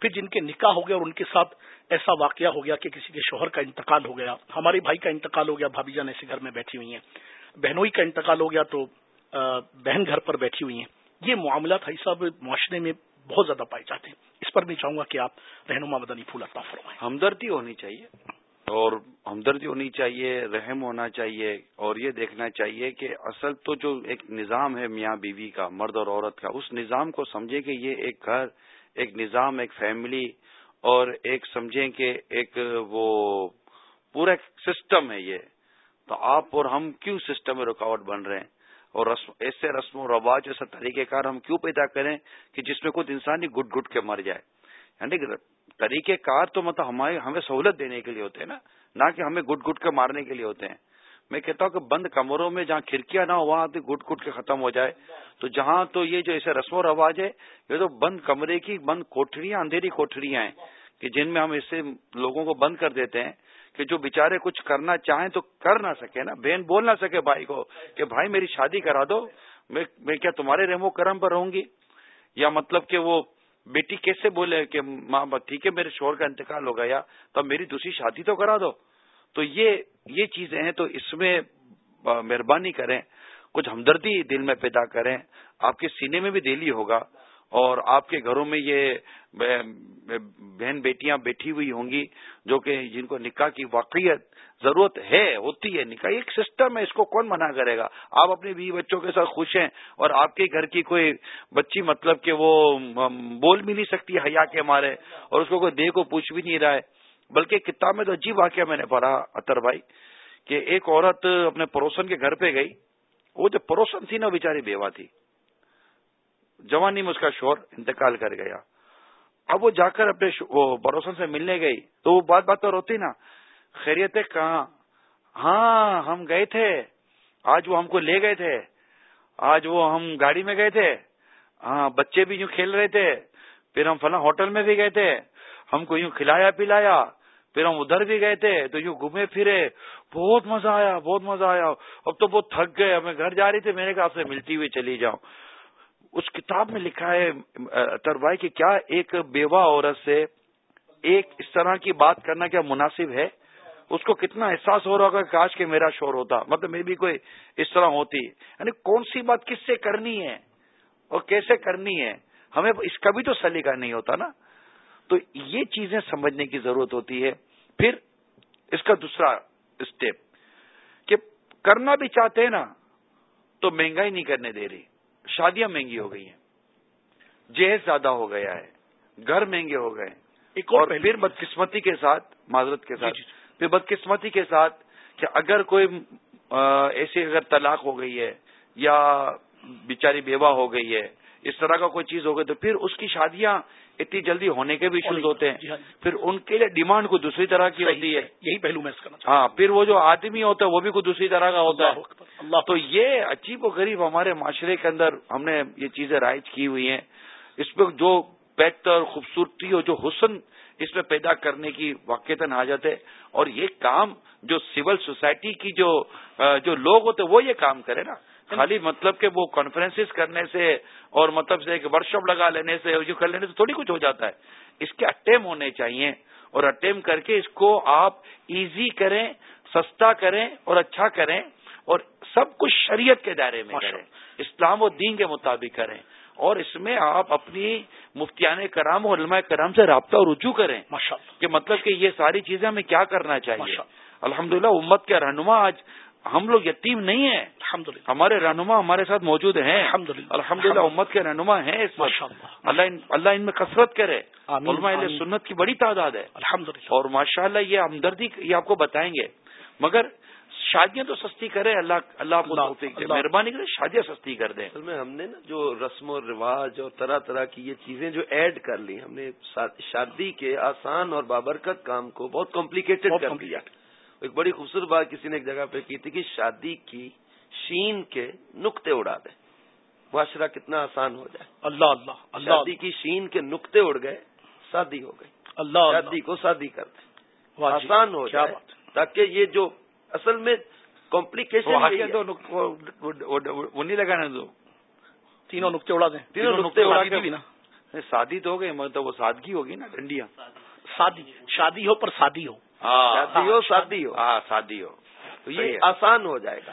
Speaker 3: پھر جن کے نکاح ہو گیا اور ان کے ساتھ ایسا واقعہ ہو گیا کہ کسی کے شوہر کا انتقال ہو گیا، ہمارے بھائی کا انتقال ہو گیا، بھابھی جان ایسے گھر میں بیٹھی ہوئی ہیں، بہنوئی کا انتقال ہو گیا تو بہن گھر پر بیٹھی ہوئی ہیں۔ یہ معاملات بھائی صاحب معاشرے میں بہت زیادہ پائے جاتے ہیں۔ اس پر میں چاہوں گا کہ آپ رہنما مدنی پھول عطا فرمائیں۔
Speaker 1: ہمدردی ہونی چاہیے۔ اور ہمدردی ہونی چاہیے، رحم ہونا چاہیے، اور یہ دیکھنا چاہیے کہ اصل تو جو ایک نظام ہے میاں بیوی کا، مرد اور عورت کا، اس نظام کو سمجھے کہ یہ ایک گھر، ایک نظام، ایک فیملی، اور ایک سمجھیں کہ ایک وہ پورا ایک سسٹم ہے یہ۔ تو آپ اور ہم کیوں سسٹم میں رکاوٹ بن رہے ہیں؟ اور رسم ایسے رسم و رواج، ایسا طریقہ کار ہم کیوں پیدا کریں کہ جس میں خود انسان ہی گٹ گٹ کے مر جائے؟ یعنی طریقہ کار تو مطلب ہمارے ہمیں سہولت دینے کے لیے ہوتے ہیں نا؟ نہ کہ ہمیں گٹ گٹ کے مارنے کے لیے ہوتے ہیں۔ میں کہتا ہوں کہ بند کمروں میں جہاں کھڑکیاں نہ ہو وہاں گٹ گٹ کے ختم ہو جائے۔ تو جہاں تو یہ جو ایسے رسم و رواج ہے، یہ تو بند کمرے کی بند کوٹڑیاں اندھیری کوٹڑیاں ہیں کہ جن میں ہم اسے لوگوں کو بند کر دیتے ہیں۔ کہ جو بےچارے کچھ کرنا چاہیں تو کر نہ سکے نا۔ بہن بول نہ سکے بھائی کو کہ بھائی میری شادی کرا دو، میں کیا تمہارے ریمو کرم پر رہوں گی؟ یا مطلب کہ وہ بیٹی کیسے بولے کہ ماں ٹھیک ہے، میرے شور کا انتقال ہو گیا، تو میری دوسری شادی تو کرا دو۔ تو یہ یہ چیزیں ہیں تو اس میں مہربانی کریں، کچھ ہمدردی دل میں پیدا کریں۔ آپ کے سینے میں بھی دلی ہوگا۔ اور آپ کے گھروں میں یہ بہن بیٹیاں بیٹھی ہوئی ہوں گی جو کہ جن کو نکاح کی واقعیت ضرورت ہے، ہوتی ہے نکاح، ایک سسٹم ہے، اس کو کون منع کرے گا؟ آپ اپنے بیوی بچوں کے ساتھ خوش ہیں اور آپ کے گھر کی کوئی بچی مطلب کہ وہ بول بھی نہیں سکتی، حیا کے مارے اور اس کو کوئی دے کو پوچھ بھی نہیں رہا ہے۔ بلکہ کتاب میں تو عجیب واقعہ میں نے پڑھا اطر بھائی، کہ ایک عورت اپنے پڑوسن کے گھر پہ گئی، وہ جو پڑوسن تھی نا بیچاری بیوہ تھی۔ جوانی میں اس کا شور انتقال کر گیا۔ اب وہ جا کر اپنے پڑوسن سے ملنے گئی۔ تو وہ بات بات تو ہوتی نا۔ خیریت کہاں؟ ہاں ہم گئے تھے۔ آج وہ ہم کو لے گئے تھے۔ آج وہ ہم گاڑی میں گئے تھے۔ ہاں بچے بھی یوں کھیل رہے تھے۔ پھر ہم فلاں ہوٹل میں بھی گئے تھے۔ ہم کو یوں کھلایا پلایا۔ پھر ہم ادھر بھی گئے تھے۔ تو یوں گھومے پھرے۔ بہت مزہ آیا، بہت مزہ آیا۔ اب تو بہت تھک گئے۔ ہمیں گھر جا رہی تھی۔ میں نے کہا آپ سے ملتی ہوئی چلی جاؤں۔ اس کتاب میں لکھا ہے تربائی کہ کیا ایک بیوہ عورت سے ایک اس طرح کی بات کرنا کیا مناسب ہے؟ اس کو کتنا احساس ہو رہا ہوگا کاش کہ میرا شور ہوتا مطلب میں بھی کوئی اس طرح ہوتی۔ یعنی کون سی بات کس سے کرنی ہے اور کیسے کرنی ہے؟ ہمیں اس کا بھی تو سلیقہ نہیں ہوتا نا۔ تو یہ چیزیں سمجھنے کی ضرورت ہوتی ہے۔ پھر اس کا دوسرا اسٹیپ کہ کرنا بھی چاہتے ہیں نا، تو مہنگائی نہیں کرنے دے رہی۔ شادیاں مہنگی ہو گئی ہیں۔ جہیز زیادہ ہو گیا ہے۔ گھر مہنگے ہو گئے۔ ایک اور پھر بدقسمتی کے ساتھ معذرت کے ساتھ۔ جی، جی، جی۔ پھر بدقسمتی کے ساتھ کہ اگر کوئی ایسی اگر طلاق ہو گئی ہے یا بیچاری بیوہ ہو گئی ہے اس طرح کا کوئی چیز ہو گئی تو پھر اس کی شادیاں اتنی جلدی ہونے کے بھی ایشوز ہوتے ہیں۔ پھر ان کے لیے ڈیمانڈ کو دوسری طرح کی ہوتی ہے۔
Speaker 3: یہی پہلو میں
Speaker 1: ہاں پھر وہ جو آدمی ہوتا ہے وہ بھی کوئی دوسری طرح کا ہوتا ہے۔ اللہ، تو یہ عجیب و غریب ہمارے معاشرے کے اندر ہم نے یہ چیزیں رائج کی ہوئی ہیں۔ اس پہ جو بہتر خوبصورتی اور جو حسن اس میں پیدا کرنے کی واقع حاجت ہے۔ اور یہ کام جو سول سوسائٹی کی جو جو لوگ ہوتے وہ یہ کام کرے نا۔ خالی مطلب کہ وہ کانفرنس کرنے سے اور مطلب سے ایک ورک شاپ لگا لینے سے جو کر لینے سے تھوڑی کچھ ہو جاتا ہے۔ اس کے اٹیم ہونے چاہیے اور اٹیم کر کے اس کو آپ ایزی کریں، سستا کریں اور اچھا کریں۔ اور سب کچھ شریعت کے دائرے میں کریں اسلام و دین کے مطابق کریں اور اس میں آپ اپنی مفتیان کرام اور علماء کرام سے رابطہ اور رجوع کریں۔ کہ مطلب کہ یہ ساری چیزیں ہمیں کیا کرنا چاہیے؟ الحمدللہ امت کے رہنما آج ہم لوگ یتیم نہیں ہیں۔ ہمارے رہنما ہمارے ساتھ موجود ہیں۔ الحمد للہ امت کے رہنما ہیں اس اللہ اللہ ان میں کثرت کرے۔ علماء سنت کی بڑی تعداد ہے۔ الحمد اور ماشاء اللہ یہ ہمدردی یہ آپ کو بتائیں گے۔ مگر شادیاں تو سستی کرے اللہ اللہ مہربانی کرے شادیاں سستی کر دیں۔
Speaker 5: میں ہم نے نا جو رسم و رواج اور طرح طرح کی یہ چیزیں جو ایڈ کر لی ہم نے شادی کے آسان اور بابرکت کام کو بہت کمپلیکیٹڈ کر دیا ایک بڑی خوبصورت بات کسی نے ایک جگہ پہ کی تھی کہ شادی کی شین کے نقطے اڑا دے معاشرہ کتنا آسان ہو جائے۔
Speaker 3: اللہ اللہ
Speaker 5: شادی کی شین کے نقطے اڑ گئے شادی ہو گئی۔ اللہ شادی کو شادی کر دیں۔ جی، آسان ہو جائے تاکہ یہ جو اصل میں کمپلیکیشن
Speaker 1: وہ نہیں لگانا دو۔
Speaker 3: تینوں نقطے اڑا دیں۔
Speaker 1: تینوں نقطے اڑا کے شادی تو ہو گئی مگر تو وہ سادگی ہوگی نا ڈنڈیا
Speaker 3: شادی شادی ہو پر شادی ہو۔
Speaker 5: ہاں، شادی ہو شادی ہو۔
Speaker 1: ہاں شادی ہو۔
Speaker 5: تو یہ آسان ہو جائے گا۔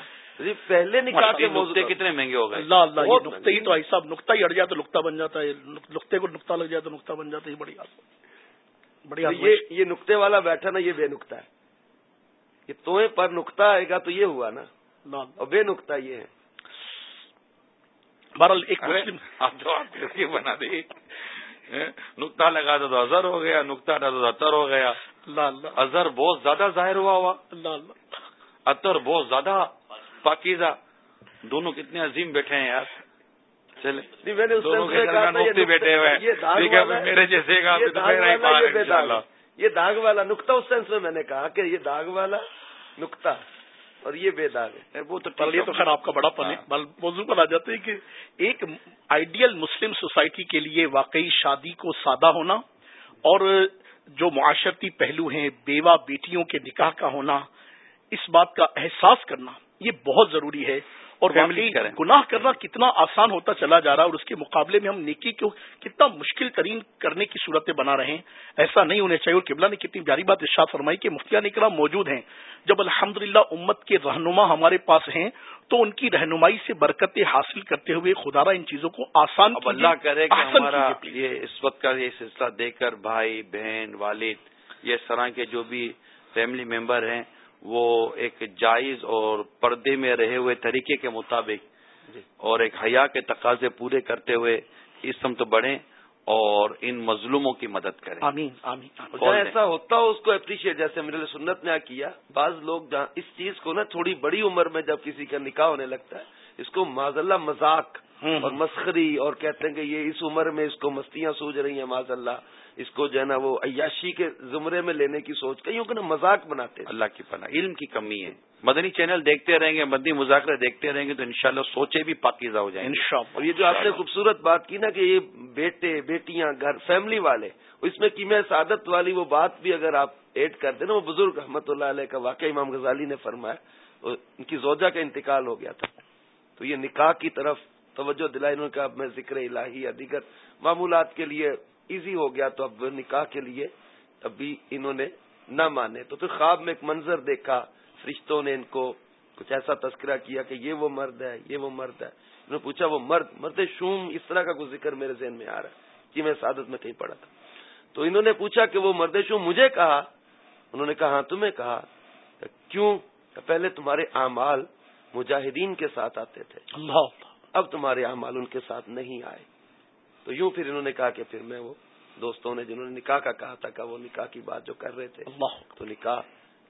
Speaker 5: پہلے نکال کے
Speaker 1: نقطے کتنے مہنگے ہو گئے۔
Speaker 3: اللہ اللہ یہ نقطے ہی تو ایسا نقطہ ہی اڑ جائے تو نقطہ بن جاتا ہے۔ نقطے کو نقطہ لگ جائے تو نقطہ بن جاتا ہے۔ بڑی
Speaker 5: بڑی یہ نقطے والا بیٹھا نا یہ بے نقطہ ہے۔ یہ توئے پر نقطہ آئے گا تو یہ ہوا نا۔ اور بے نقطہ یہ ہے۔
Speaker 3: بہرحال ایک
Speaker 1: بنا دے۔ نقطہ لگا دو تو اظہر ہو گیا نقطہ ڈا تو اتر ہو گیا۔ اظہر بہت زیادہ ظاہر ہوا ہوا۔ اتر بہت زیادہ پاکیزہ۔ دونوں کتنے عظیم بیٹھے ہیں یار۔ چلے۔ بیٹھے ہوئے میرے جیسے
Speaker 5: یہ داغ والا نقطہ اس سینس میں میں نے کہا کہ یہ داغ والا نقطہ اور یہ بے داغ ہے۔
Speaker 3: وہ تو تو خیر آپ کا بڑا پن ہے۔ ہاں۔ موضوع پر آ جاتے ہیں کہ ایک آئیڈیل مسلم سوسائٹی کے لیے واقعی شادی کو سادہ ہونا اور جو معاشرتی پہلو ہیں بیوہ بیٹیوں کے نکاح کا ہونا اس بات کا احساس کرنا یہ بہت ضروری ہے۔ اور گناہ کرنا کتنا آسان ہوتا چلا جا رہا ہے اور اس کے مقابلے میں ہم نیکی کو کتنا مشکل ترین کرنے کی صورتیں بنا رہے ہیں۔ ایسا نہیں ہونا چاہیے۔ اور قبلہ نے کتنی پیاری بات ارشاد فرمائی کہ مفتیان اکرام موجود ہیں۔ جب الحمد امت کے رہنما ہمارے پاس ہیں تو ان کی رہنمائی سے برکتیں حاصل کرتے ہوئے خدا را ان چیزوں کو آسان
Speaker 1: اللہ کرے کہ ہمارا یہ اس وقت کا یہ سلسلہ دیکھ کر بھائی بہن والد یہ اس طرح کے جو بھی فیملی ممبر ہیں وہ ایک جائز اور پردے میں رہے ہوئے طریقے کے مطابق جی۔ اور ایک حیا کے تقاضے پورے کرتے ہوئے اس سمت بڑھیں اور ان مظلوموں کی مدد کریں۔
Speaker 5: آمین آمین ایسا ہوتا ہو اس کو اپریشیٹ جیسے میرے سنت نے کیا بعض لوگ اس چیز کو نا تھوڑی بڑی عمر میں جب کسی کا نکاح ہونے لگتا ہے اس کو معذ اللہ مذاق اور مسخری اور کہتے ہیں کہ یہ اس عمر میں اس کو مستیاں سوج رہی ہیں معذ اللہ اس کو جو ہے نا وہ عیاشی کے زمرے میں لینے کی سوچ کہیں کہ نا مذاق بناتے ہیں
Speaker 1: اللہ کی پناہ علم کی کمی ہے۔ مدنی چینل دیکھتے رہیں گے مدنی مذاکرے دیکھتے رہیں گے تو انشاءاللہ سوچے بھی پاکیزہ ہو جائیں
Speaker 5: گے۔ اور یہ جو آپ نے خوبصورت بات کی نا کہ یہ بیٹے بیٹیاں گھر فیملی والے اس میں کیمیا سعادت والی وہ بات بھی اگر آپ ایڈ کر دیں نا وہ بزرگ احمد اللہ علیہ کا واقعہ امام غزالی نے فرمایا ان کی زوجہ کا انتقال ہو گیا تھا۔ تو یہ نکاح کی طرف توجہ دلائی انہوں نے کہا میں ذکر الہی یا دیگر معمولات کے لیے ایزی ہو گیا تو اب نکاح کے لیے ابھی انہوں نے نہ مانے۔ تو پھر خواب میں ایک منظر دیکھا، فرشتوں نے ان کو کچھ ایسا تذکرہ کیا کہ یہ وہ مرد ہے، یہ وہ مرد ہے۔ انہوں نے پوچھا وہ مرد مرد شوم، اس طرح کا کوئی ذکر میرے ذہن میں آ رہا ہے کہ میں سعادت میں کہیں پڑا تھا۔ تو انہوں نے پوچھا کہ وہ مرد شوم، مجھے کہا؟ انہوں نے کہا ہاں تمہیں کہا کیوں؟ پہلے تمہارے اعمال مجاہدین کے ساتھ آتے تھے۔ اللہ۔ اب تمہارے اعمال ان کے ساتھ نہیں آئے۔ تو یوں پھر انہوں نے کہا کہ پھر میں وہ دوستوں نے جنہوں نے نکاح کا کہا تھا کہ وہ نکاح کی بات جو کر رہے تھے تو نکاح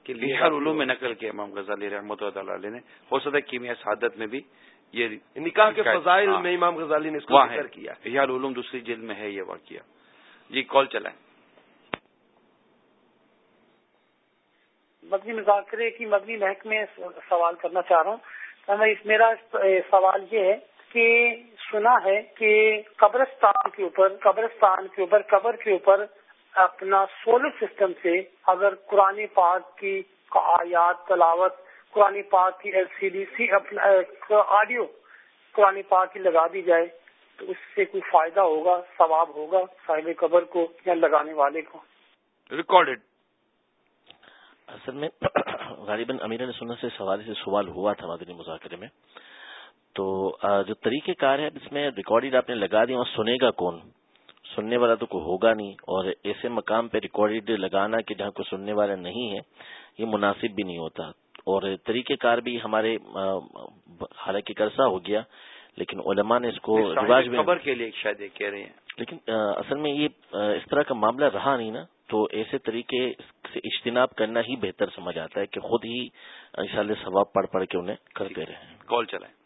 Speaker 5: کے لیے
Speaker 1: ہر علوم میں نقل کیا امام غزالی رحمۃ اللہ علیہ نے ہو سکتا ہے کیمیا سعادت میں بھی یہ
Speaker 5: نکاح کے فضائل میں امام غزالی نے اس کو ذکر کیا۔
Speaker 1: یہ علوم دوسری جلد میں ہے یہ واقعہ۔ جی کال چلائیں۔
Speaker 8: مدنی مذاکرے کی مدنی محکمے سوال کرنا چاہ رہا ہوں۔ میرا سوال یہ ہے کہ سنا ہے کہ قبرستان کے اوپر قبرستان کے اوپر قبر کے اوپر اپنا سولر سسٹم سے اگر قرآن پاک کی آیات تلاوت قرآن پاک کی L C D C audio قرآن پاک کی لگا دی جائے تو اس سے کوئی فائدہ ہوگا ثواب ہوگا صاحب قبر کو یا لگانے والے کو؟
Speaker 1: ریکارڈیڈ
Speaker 2: اصل میں غالباً امیر نے سننے سے سوال سے سوال ہوا تھا مدنی مذاکرے میں۔ تو جو طریقہ کار ہے اس میں ریکارڈ آپ نے لگا دیا اور سنے گا کون؟ سننے والا تو کوئی ہوگا نہیں اور ایسے مقام پہ ریکارڈ لگانا کہ جہاں کوئی سننے والا نہیں ہے یہ مناسب بھی نہیں ہوتا۔ اور طریقہ کار بھی ہمارے حالانکہ قرضہ ہو گیا لیکن علماء نے اس کو
Speaker 1: رواج خبر کے لیے شاید کہہ رہے ہیں۔
Speaker 2: لیکن اصل میں یہ اس طرح کا معاملہ رہا نہیں نا تو ایسے طریقے سے اجتناب کرنا ہی بہتر سمجھ آتا ہے کہ خود ہی اللہ ثواب پڑھ پڑھ کے انہیں کرتے رہے
Speaker 1: کال چلائیں۔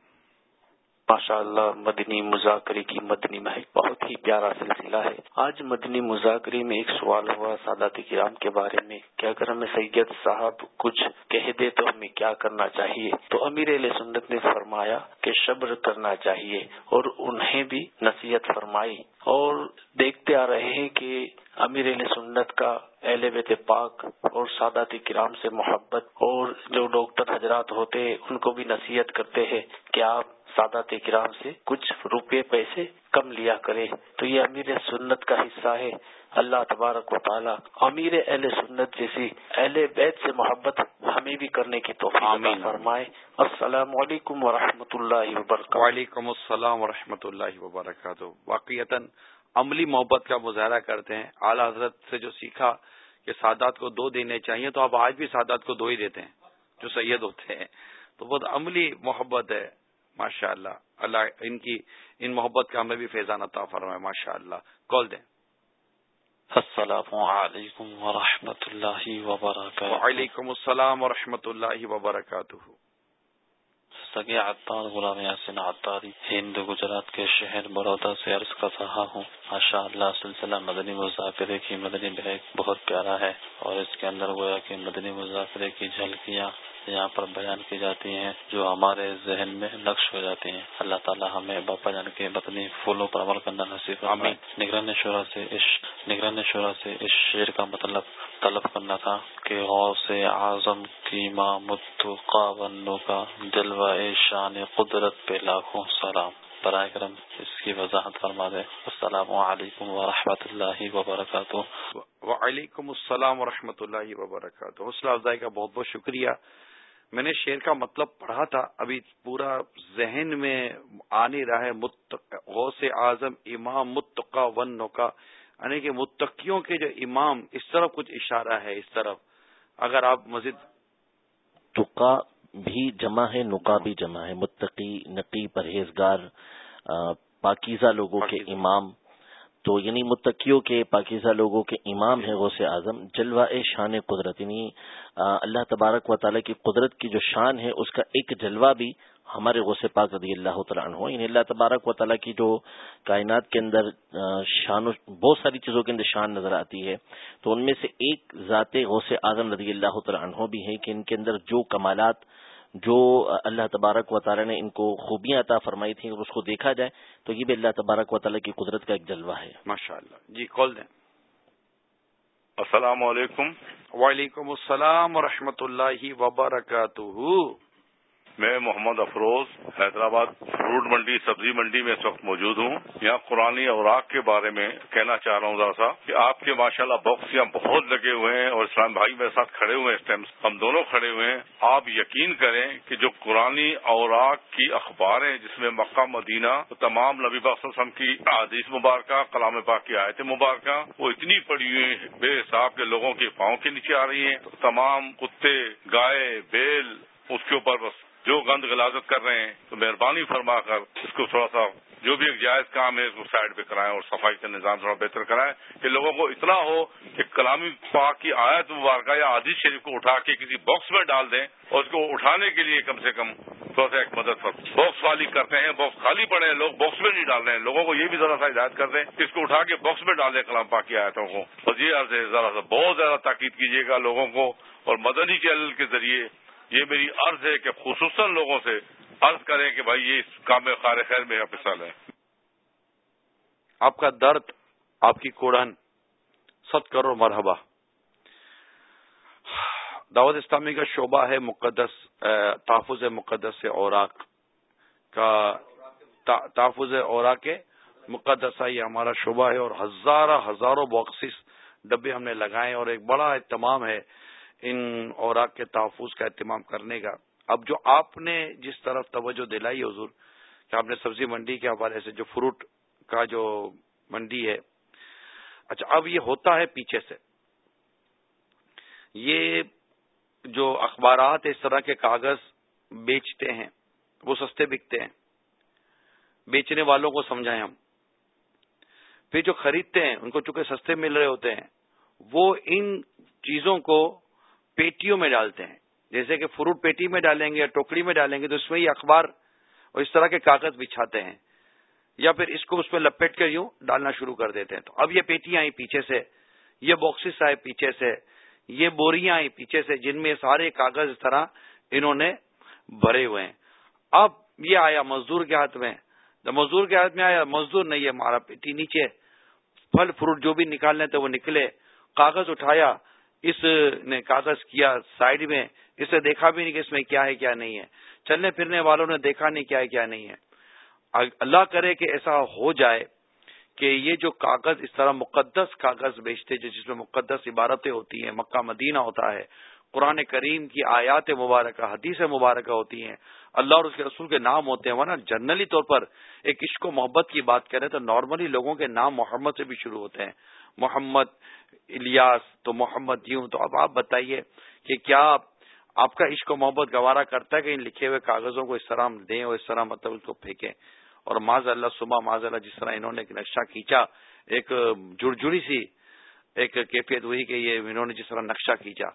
Speaker 9: ماشاء اللہ مدنی مذاکرے کی مدنی مہک بہت ہی پیارا سلسلہ ہے۔ آج مدنی مذاکرے میں ایک سوال ہوا سادات کرام کے بارے میں، کہ اگر ہمیں سید صاحب کچھ کہہ دے تو ہمیں کیا کرنا چاہیے؟ تو امیر علیہ سنت نے فرمایا کہ صبر کرنا چاہیے اور انہیں بھی نصیحت فرمائی۔ اور دیکھتے آ رہے ہیں کہ امیر علیہ سنت کا اہل بیت پاک اور سادات کرام سے محبت اور جو ڈاکٹر حضرات ہوتے، ان کو بھی نصیحت کرتے ہیں کہ آپ سادات کرام سے کچھ روپے پیسے کم لیا کرے تو یہ امیر سنت کا حصہ ہے۔ اللہ تبارک و تعالیٰ امیر اہل سنت جیسی اہل بیت سے محبت ہمیں بھی کرنے کی توفیق فرمائے۔ السلام علیکم و اللہ وبرکاتہ۔
Speaker 1: وعلیکم السلام و اللہ وبرکاتہ۔ واقعیت عملی محبت کا مظاہرہ کرتے ہیں۔ اعلی حضرت سے جو سیکھا کہ سادات کو دو دینے چاہیے تو آپ آج بھی سادات کو دو ہی دیتے ہیں جو سید ہوتے ہیں۔ تو بہت عملی محبت ہے۔ ماشاء اللہ اللہ ان کی ان محبت کا ہمیں بھی فیضان عطا فرمائے ماشاء اللہ کال دیں۔
Speaker 9: السلام علیکم ورحمۃ اللہ وبرکاتہ۔
Speaker 1: وعلیکم السلام ورحمۃ اللہ وبرکاتہ۔
Speaker 9: سگے عطار غلام یاسین عطاری ہند گجرات کے شہر بڑودا سے عرض کر رہا ہوں۔ ماشاء اللہ سلسلہ مدنی مذاکرے کی مدنی بہت پیارا ہے اور اس کے اندر گویا کہ مدنی مذاکرے کی جھلکیاں یہاں پر بیان کی جاتی ہیں جو ہمارے ذہن میں نقش ہو جاتی ہیں۔ اللہ تعالیٰ ہمیں باپا جان کے بطنی پھولوں پر عمل کرنا نصیب ہمیں نگران شعرا سے نگران شعرا سے اس شعر کا مطلب طلب کرنا تھا کہ غوث اعظم کی ماں متو کا جلوہ شان قدرت پہ لاکھوں سلام۔ برائے کرم اس کی وضاحت فرما دے۔ السلام علیکم ورحمۃ اللہ وبرکاتہ۔
Speaker 1: وعلیکم السلام ورحمۃ اللہ وبرکاتہ۔ حوصلہ افزائی کا بہت بہت شکریہ۔ میں نے شعر کا مطلب پڑھا تھا ابھی پورا ذہن میں آ نہیں رہا ہے غوث اعظم امام متقا ون نوکا یعنی کہ متقیوں کے جو امام اس طرف کچھ اشارہ ہے اس طرف۔ اگر آپ مزید
Speaker 2: تقا بھی جمع ہے نقا بھی جمع ہے متقی نقی پرہیزگار پاکیزہ لوگوں کے امام تو یعنی متقیوں کے پاکیزہ لوگوں کے امام ہے غوث اعظم، جلوہ شان قدرت یعنی اللہ تبارک و تعالیٰ کی قدرت کی جو شان ہے، اس کا ایک جلوہ بھی ہمارے غوث پاک رضی اللہ تعالیٰ عنہ یعنی اللہ تبارک و تعالیٰ کی جو کائنات کے اندر شان بہت ساری چیزوں کے اندر شان نظر آتی ہے۔ تو ان میں سے ایک ذات غوث اعظم رضی اللہ تعالیٰ عنہ بھی ہے کہ ان کے اندر جو کمالات جو اللہ تبارک و تعالیٰ نے ان کو خوبیاں عطا فرمائی تھیں اس کو دیکھا جائے تو یہ بھی اللہ تبارک و تعالیٰ کی قدرت کا ایک جلوہ ہے۔
Speaker 1: ماشاء اللہ جی کال دیں۔
Speaker 10: السلام علیکم۔
Speaker 1: وعلیکم السلام ورحمۃ اللہ وبرکاتہ۔
Speaker 10: میں محمد افروز حیدرآباد فروٹ منڈی، سبزی منڈی میں اس وقت موجود ہوں۔ یہاں قرآن اوراق کے بارے میں کہنا چاہ رہا ہوں ذرا سا کہ آپ کے ماشاء اللہ باکس یہاں بہت لگے ہوئے ہیں اور اسلام بھائی میرے ساتھ کھڑے ہوئے ہیں اس ٹائم۔ ہم دونوں کھڑے ہوئے ہیں۔ آپ یقین کریں کہ جو قرآن اوراق کی اخباریں جس میں مکہ، مدینہ تمام نبی وسلم کی عادیث مبارکہ، کلام پاک کی آیت مبارکہ، وہ اتنی پڑی ہوئی بے حساب کے لوگوں کے پاؤں کے نیچے آ رہی ہیں۔ تمام کتے، گائے، بیل، اس کے اوپر بس جو گند غلازت کر رہے ہیں، تو مہربانی فرما کر اس کو تھوڑا سا جو بھی ایک جائز کام ہے، اس کو سائڈ پہ کرائیں اور صفائی کا نظام تھوڑا بہتر کرائیں کہ لوگوں کو اتنا ہو کہ کلامی پاک کی آیت مبارکہ یا عادی شریف کو اٹھا کے کسی باکس میں ڈال دیں اور اس کو اٹھانے کے لیے کم سے کم تھوڑا سا ایک مدد پر باکس والی کرتے ہیں باکس خالی پڑے ہیں، لوگ باکس میں نہیں ڈال رہے ہیں۔ لوگوں کو یہ بھی ذرا سا ہدایت کر دیں کہ اس کو اٹھا کے باکس میں ڈال دیں کلام پاک کی آیتوں کو۔ اور یہ عرض ہے، ذرا سا بہت زیادہ تاکید کیجیے گا لوگوں کو اور مدنی چینل کے ذریعے یہ میری عرض ہے کہ خصوصاً لوگوں سے عرض کریں کہ بھائی یہ اس کام خیر خیر میں حصہ لیں
Speaker 1: آپ کا درد، آپ کی کوڑن ست کرو مرحبا۔ دعوت اسلامی کا شعبہ ہے مقدس تحفظ مقدس اوراق کا تحفظ اوراق مقدس یہ ہمارا شعبہ ہے اور ہزارہ، ہزاروں باکسز ڈبے ہم نے لگائے اور ایک بڑا اہتمام ہے۔ ان اوراق کے تحفظ کا اہتمام کرنے کا۔ اب جو آپ نے جس طرف توجہ دلائی حضور، کہ آپ نے سبزی منڈی کے حوالے سے جو فروٹ کا جو منڈی ہے۔ اچھا اب یہ ہوتا ہے پیچھے سے۔ یہ جو اخبارات اس طرح کے کاغذ بیچتے ہیں، وہ سستے بکتے ہیں۔ بیچنے والوں کو سمجھائیں ہم۔ پھر جو خریدتے ہیں، ان کو چونکہ سستے مل رہے ہوتے ہیں، وہ ان چیزوں کو پیٹیوں میں ڈالتے ہیں۔ جیسے کہ فروٹ پیٹی میں ڈالیں گے یا ٹوکری میں ڈالیں گے تو اس میں یہ اخبار اور اس طرح کے کاغذ بچھاتے ہیں۔ یا پھر اس کو اس میں لپیٹ کر یوں ڈالنا شروع کر دیتے ہیں۔ تو اب یہ پیٹیاں آئی پیچھے سے، یہ باکسز آئے پیچھے سے، یہ بوریاں آئی پیچھے سے جن میں سارے کاغذ اس طرح انہوں نے بھرے ہوئے ہیں۔ اب یہ آیا مزدور کے ہاتھ میں۔ جب مزدور کے ہاتھ میں آیا، مزدور نہیں ہے ہمارا پیٹی نیچے۔ پھل، فروٹ جو بھی نکالنے تھے وہ نکلے۔ کاغذ اٹھایا۔ اس نے کاغذ کیا سائڈ میں اسے دیکھا بھی نہیں کہ اس میں کیا ہے، کیا نہیں ہے۔ چلنے پھرنے والوں نے دیکھا نہیں کیا ہے، کیا نہیں ہے۔ اللہ کرے کہ ایسا ہو جائے کہ یہ جو کاغذ، اس طرح مقدس کاغذ بیچتے جس میں مقدس عبارتیں ہوتی ہیں، مکہ مدینہ ہوتا ہے، قرآن کریم کی آیات مبارکہ، حدیث مبارکہ ہوتی ہیں، اللہ اور اس کے رسول کے نام ہوتے ہیں، ورنہ جنرلی طور پر ایک عشق و محبت کی بات کریں تو نارملی لوگوں کے نام محمد سے بھی شروع ہوتے ہیں۔ محمد الیاس، تو محمد یوں، تو اب آپ بتائیے کہ کیا آپ کا عشق و محبت گوارا کرتا ہے کہ ان لکھے ہوئے کاغذوں کو اس طرح ہم دیں اور اس طرح مطلب اس کو پھینکیں؟ اور ماض اللہ، صبح ماض اللہ، جس طرح انہوں نے ایک نقشہ کھینچا، ایک جڑجڑی سی، ایک کیفیت ہوئی کہ یہ انہوں نے جس طرح نقشہ کھینچا۔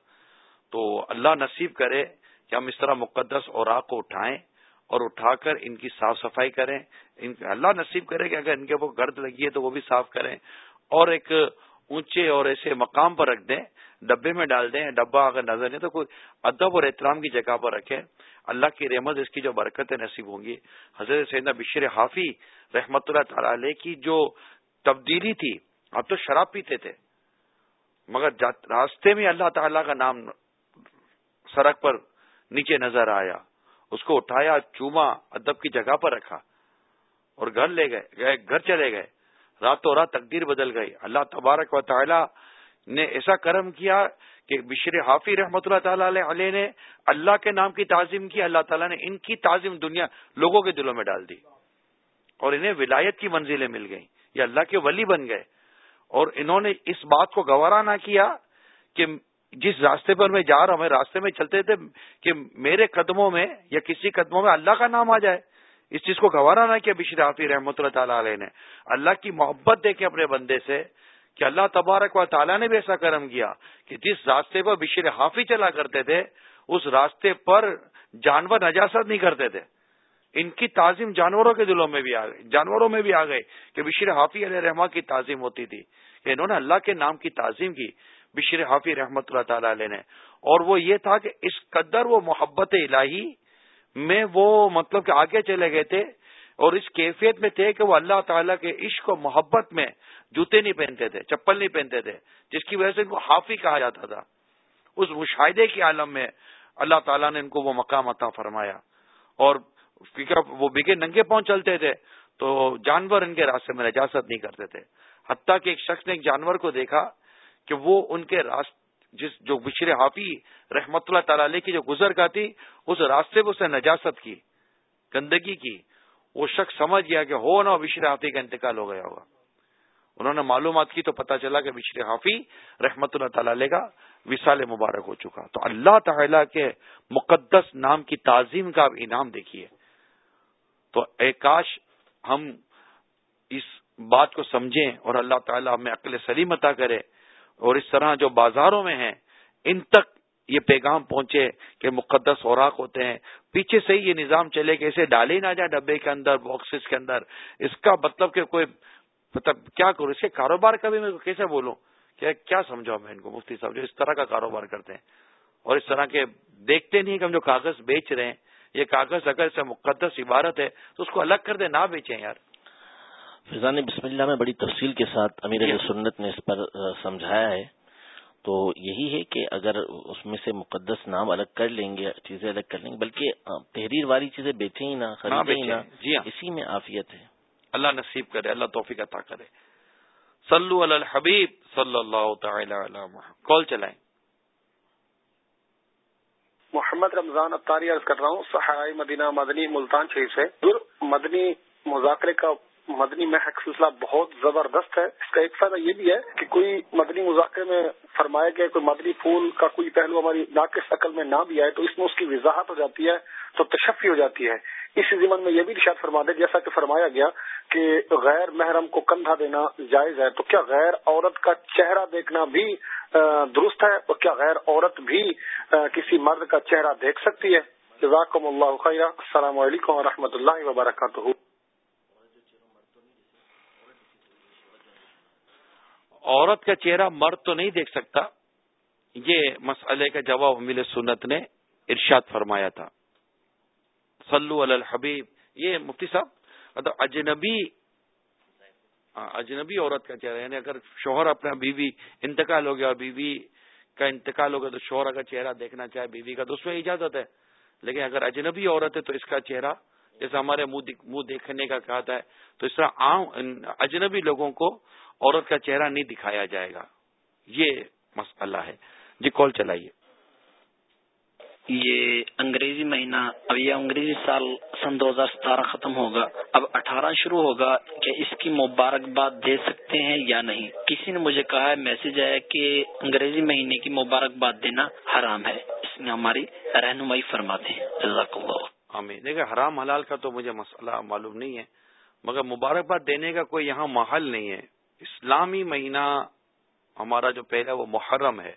Speaker 1: تو اللہ نصیب کرے کہ ہم اس طرح مقدس اور کو اٹھائیں اور اٹھا کر ان کی صاف صفائی کریں۔ ان اللہ نصیب کرے کہ اگر ان کے اوپر گرد لگی ہے تو وہ بھی صاف کریں۔ اور ایک اونچے اور ایسے مقام پر رکھ دیں، ڈبے میں ڈال دیں ڈبا اگر نظر نہیں تو کوئی ادب اور احترام کی جگہ پر رکھیں۔ اللہ کی رحمت، اس کی جو برکتیں نصیب ہوں گی۔ حضرت سیدنا بشر حافی رحمت اللہ تعالی علیہ کی جو تبدیلی تھی، اب تو شراب پیتے تھے۔ مگر راستے میں اللہ تعالی کا نام سڑک پر نیچے نظر آیا۔ اس کو اٹھایا، چوما، ادب کی جگہ پر رکھا۔ اور گھر لے گئے گئے، گھر چلے گئے۔ راتوں رات تقدیر بدل گئی۔ اللہ تبارک و تعالی نے ایسا کرم کیا کہ بشر حافی رحمۃ اللہ تعالی علیہ نے اللہ کے نام کی تعظیم کی، اللہ تعالیٰ نے ان کی تعظیم دنیا لوگوں کے دلوں میں ڈال دی۔ اور انہیں ولایت کی منزلیں مل گئیں۔ یہ اللہ کے ولی بن گئے۔ اور انہوں نے اس بات کو گوارا نہ کیا کہ جس راستے پر میں جا رہا ہوں، میں راستے میں چلتے تھے کہ میرے قدموں میں یا کسی قدموں میں اللہ کا نام آ جائے۔ اس چیز کو گوارا نہ کیا بشر حافی رحمۃ اللہ تعالی علیہ نے۔ اللہ کی محبت دیکھے اپنے بندے سے کہ اللہ تبارک و تعالیٰ نے بھی ایسا کرم کیا کہ جس راستے پر بشر حافی چلا کرتے تھے، اس راستے پر جانور نجاست نہیں کرتے تھے۔ ان کی تعظیم جانوروں کے دلوں میں بھی آ گئی، جانوروں میں بھی آ گئے کہ بشیر حافی علیہ رحمٰ کی تعظیم ہوتی تھی۔ کہ انہوں نے اللہ کے نام کی تعظیم کی، بشیر حافی رحمت اللہ تعالی علیہ نے۔ اور وہ یہ تھا کہ اس قدر وہ محبت الہی میں وہ مطلب کہ آگے چلے گئے تھے اور اس کیفیت میں تھے کہ وہ اللہ تعالیٰ کے عشق و محبت میں جوتے نہیں پہنتے تھے، چپل نہیں پہنتے تھے، جس کی وجہ سے ان کو حافی کہا جاتا تھا۔ اس مشاہدے کے عالم میں اللہ تعالیٰ نے ان کو وہ مقام عطا فرمایا۔ اور وہ بگے ننگے پہنچ چلتے تھے، تو جانور ان کے راستے میں نجاست نہیں کرتے تھے۔ حتیٰ کہ ایک شخص نے ایک جانور کو دیکھا کہ وہ ان کے راستے جس جو بشر حافی رحمت اللہ تعالی علیہ کی جو گزر کا تھی، اس راستے پہ اس نے نجاست کی، گندگی کی۔ وہ شخص سمجھ گیا کہ ہو نہ بشر حافی کا انتقال ہو گیا ہوگا۔ انہوں نے معلومات کی تو پتا چلا کہ بشر حافی رحمت اللہ تعالی علیہ کا وصال مبارک ہو چکا۔ تو اللہ تعالی کے مقدس نام کی تعظیم کا انعام دیکھیے۔ تو اے کاش ہم اس بات کو سمجھیں اور اللہ تعالیٰ ہمیں عقل سلیم عطا کرے۔ اور اس طرح جو بازاروں میں ہیں، ان تک یہ پیغام پہنچے کہ مقدس اوراق ہوتے ہیں۔ پیچھے سے ہی یہ نظام چلے کہ اسے ڈالے نہ جائے ڈبے کے اندر باکسز کے اندر۔ اس کا مطلب کہ کوئی مطلب کیا کروں؟ اس کے کاروبار کا بھی میں کیسے بولوں؟ کہ کیا سمجھاؤں میں ان کو مفتی صاحب جو اس طرح کا کاروبار کرتے ہیں؟ اور اس طرح کے دیکھتے نہیں کہ ہم جو کاغذ بیچ رہے ہیں، یہ کاغذ اگر سے مقدس عبارت ہے تو اس کو الگ کر دیں، نہ بیچیں یار۔
Speaker 2: فضان بسم اللہ میں بڑی تفصیل کے ساتھ امیر علیہ سنت نے اس پر سمجھایا ہے۔ تو یہی ہے کہ اگر اس میں سے مقدس نام الگ کر لیں گے چیزیں الگ کر لیں گے بلکہ تحریر والی چیزیں بیچیں ہی نہ خریدیں ہی نہ جی ہاں۔ اسی میں عافیت ہے۔
Speaker 1: اللہ نصیب کرے اللہ توفیق عطا کرے۔ صلو علی الحبیب صلی اللہ تعالی علی کال چلائیں۔
Speaker 11: محمد رمضان ابتاری عرض کر رہا ہوں صحرائی مدینہ مدنی ملتان شریف سے۔ مدنی مذاکرے کا مدنی محک سلسلہ بہت زبردست ہے۔ اس کا ایک فائدہ یہ بھی ہے کہ کوئی مدنی مذاکرے میں فرمایا گیا کوئی مدنی پھول کا کوئی پہلو ہماری ناقص عقل میں نہ بھی آئے تو اس میں اس کی وضاحت ہو جاتی ہے، تو تشفی ہو جاتی ہے۔ اس ضمن میں یہ بھی ارشاد فرما دے، جیسا کہ فرمایا گیا کہ غیر محرم کو کندھا دینا جائز ہے، تو کیا غیر عورت کا چہرہ دیکھنا بھی درست ہے؟ اور کیا غیر عورت بھی کسی مرد کا چہرہ دیکھ سکتی ہے؟ جزاکم اللہ خیر السلام علیکم و اللہ وبرکاتہ۔
Speaker 1: عورت کا چہرہ مرد تو نہیں دیکھ سکتا۔ یہ مسئلے کا جواب مل سنت نے ارشاد فرمایا تھا۔ صلو علی الحبیب۔ یہ مفتی صاحب مطلب اجنبی ہاں، اجنبی عورت کا چہرہ یعنی اگر شوہر اپنا بیوی انتقال ہو گیا اور بیوی کا انتقال ہو گیا تو شوہر کا چہرہ دیکھنا چاہے، بیوی کا تو اس میں اجازت ہے۔ لیکن اگر اجنبی عورت ہے تو اس کا چہرہ، جیسے ہمارے منہ دیکھنے کا کہتا ہے، تو اس طرح عام اجنبی لوگوں کو عورت کا چہرہ نہیں دکھایا جائے گا۔ یہ مسئلہ ہے۔ جی کال چلائیے۔
Speaker 12: یہ انگریزی مہینہ اب یہ انگریزی سال سن دو ہزار ستارہ ختم ہوگا۔ اب اٹھارہ شروع ہوگا کہ اس کی مبارکباد دے سکتے ہیں یا نہیں۔ کسی نے مجھے کہا ہے میسج ہے کہ انگریزی مہینے کی مبارکباد دینا حرام ہے۔ اس میں ہماری رہنمائی فرماتے ہیں۔ جزاک
Speaker 1: اللہ۔ دیکھیں حرام حلال کا تو مجھے مسئلہ معلوم نہیں ہے مگر مبارکباد دینے کا کوئی یہاں محل نہیں ہے۔ اسلامی مہینہ ہمارا جو پہلا وہ محرم ہے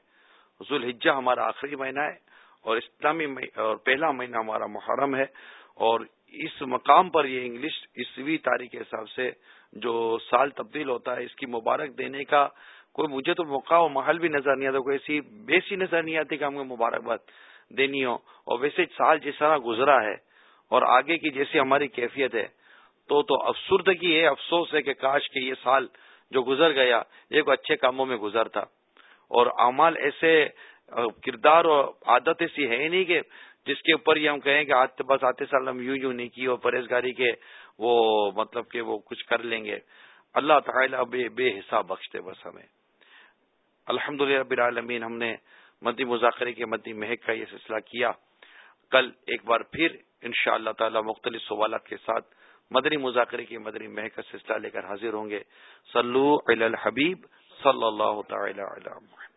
Speaker 1: ہمارا آخری مہینہ ہے، اور اسلامی اور پہلا مہینہ ہمارا محرم ہے، اور اس مقام پر یہ انگلش عیسوی تاریخ کے حساب سے جو سال تبدیل ہوتا ہے، اس کی مبارک دینے کا کوئی مجھے تو موقع و محل بھی نظر نہیں آتا، کوئی ایسی بیسی نظر نہیں آتی کہ ہم کو مبارکباد دینی ہو، اور ویسے سال جس طرح گزرا ہے، اور آگے کی جیسی ہماری کیفیت ہے، تو تو افسردگی ہے، افسوس ہے کہ کاش کہ یہ سال جو گزر گیا، یہ کوئی اچھے کاموں میں گزر تھا۔ اور اعمال ایسے کردار اور عادت ایسی ہے ہی نہیں کہ جس کے اوپر یہ ہم کہیں کہ بس آتے سال ہم یوں یوں نہیں کی، اور پرہیزگاری کے وہ مطلب کہ وہ کچھ کر لیں گے۔ اللہ تعالیٰ بے بے حساب بخشتے بس ہمیں۔ الحمد للہ العالمین، ہم نے مدی مذاکرے کے مدی مہک کا یہ سلسلہ کیا۔ کل ایک بار پھر ان شاء اللہ تعالی مختلف سوالات کے ساتھ مدری مذاکرے کی مدری مہک کا سلسلہ لے کر حاضر ہوں گے۔ سلو الحبیب صلی اللہ تعالی علیہ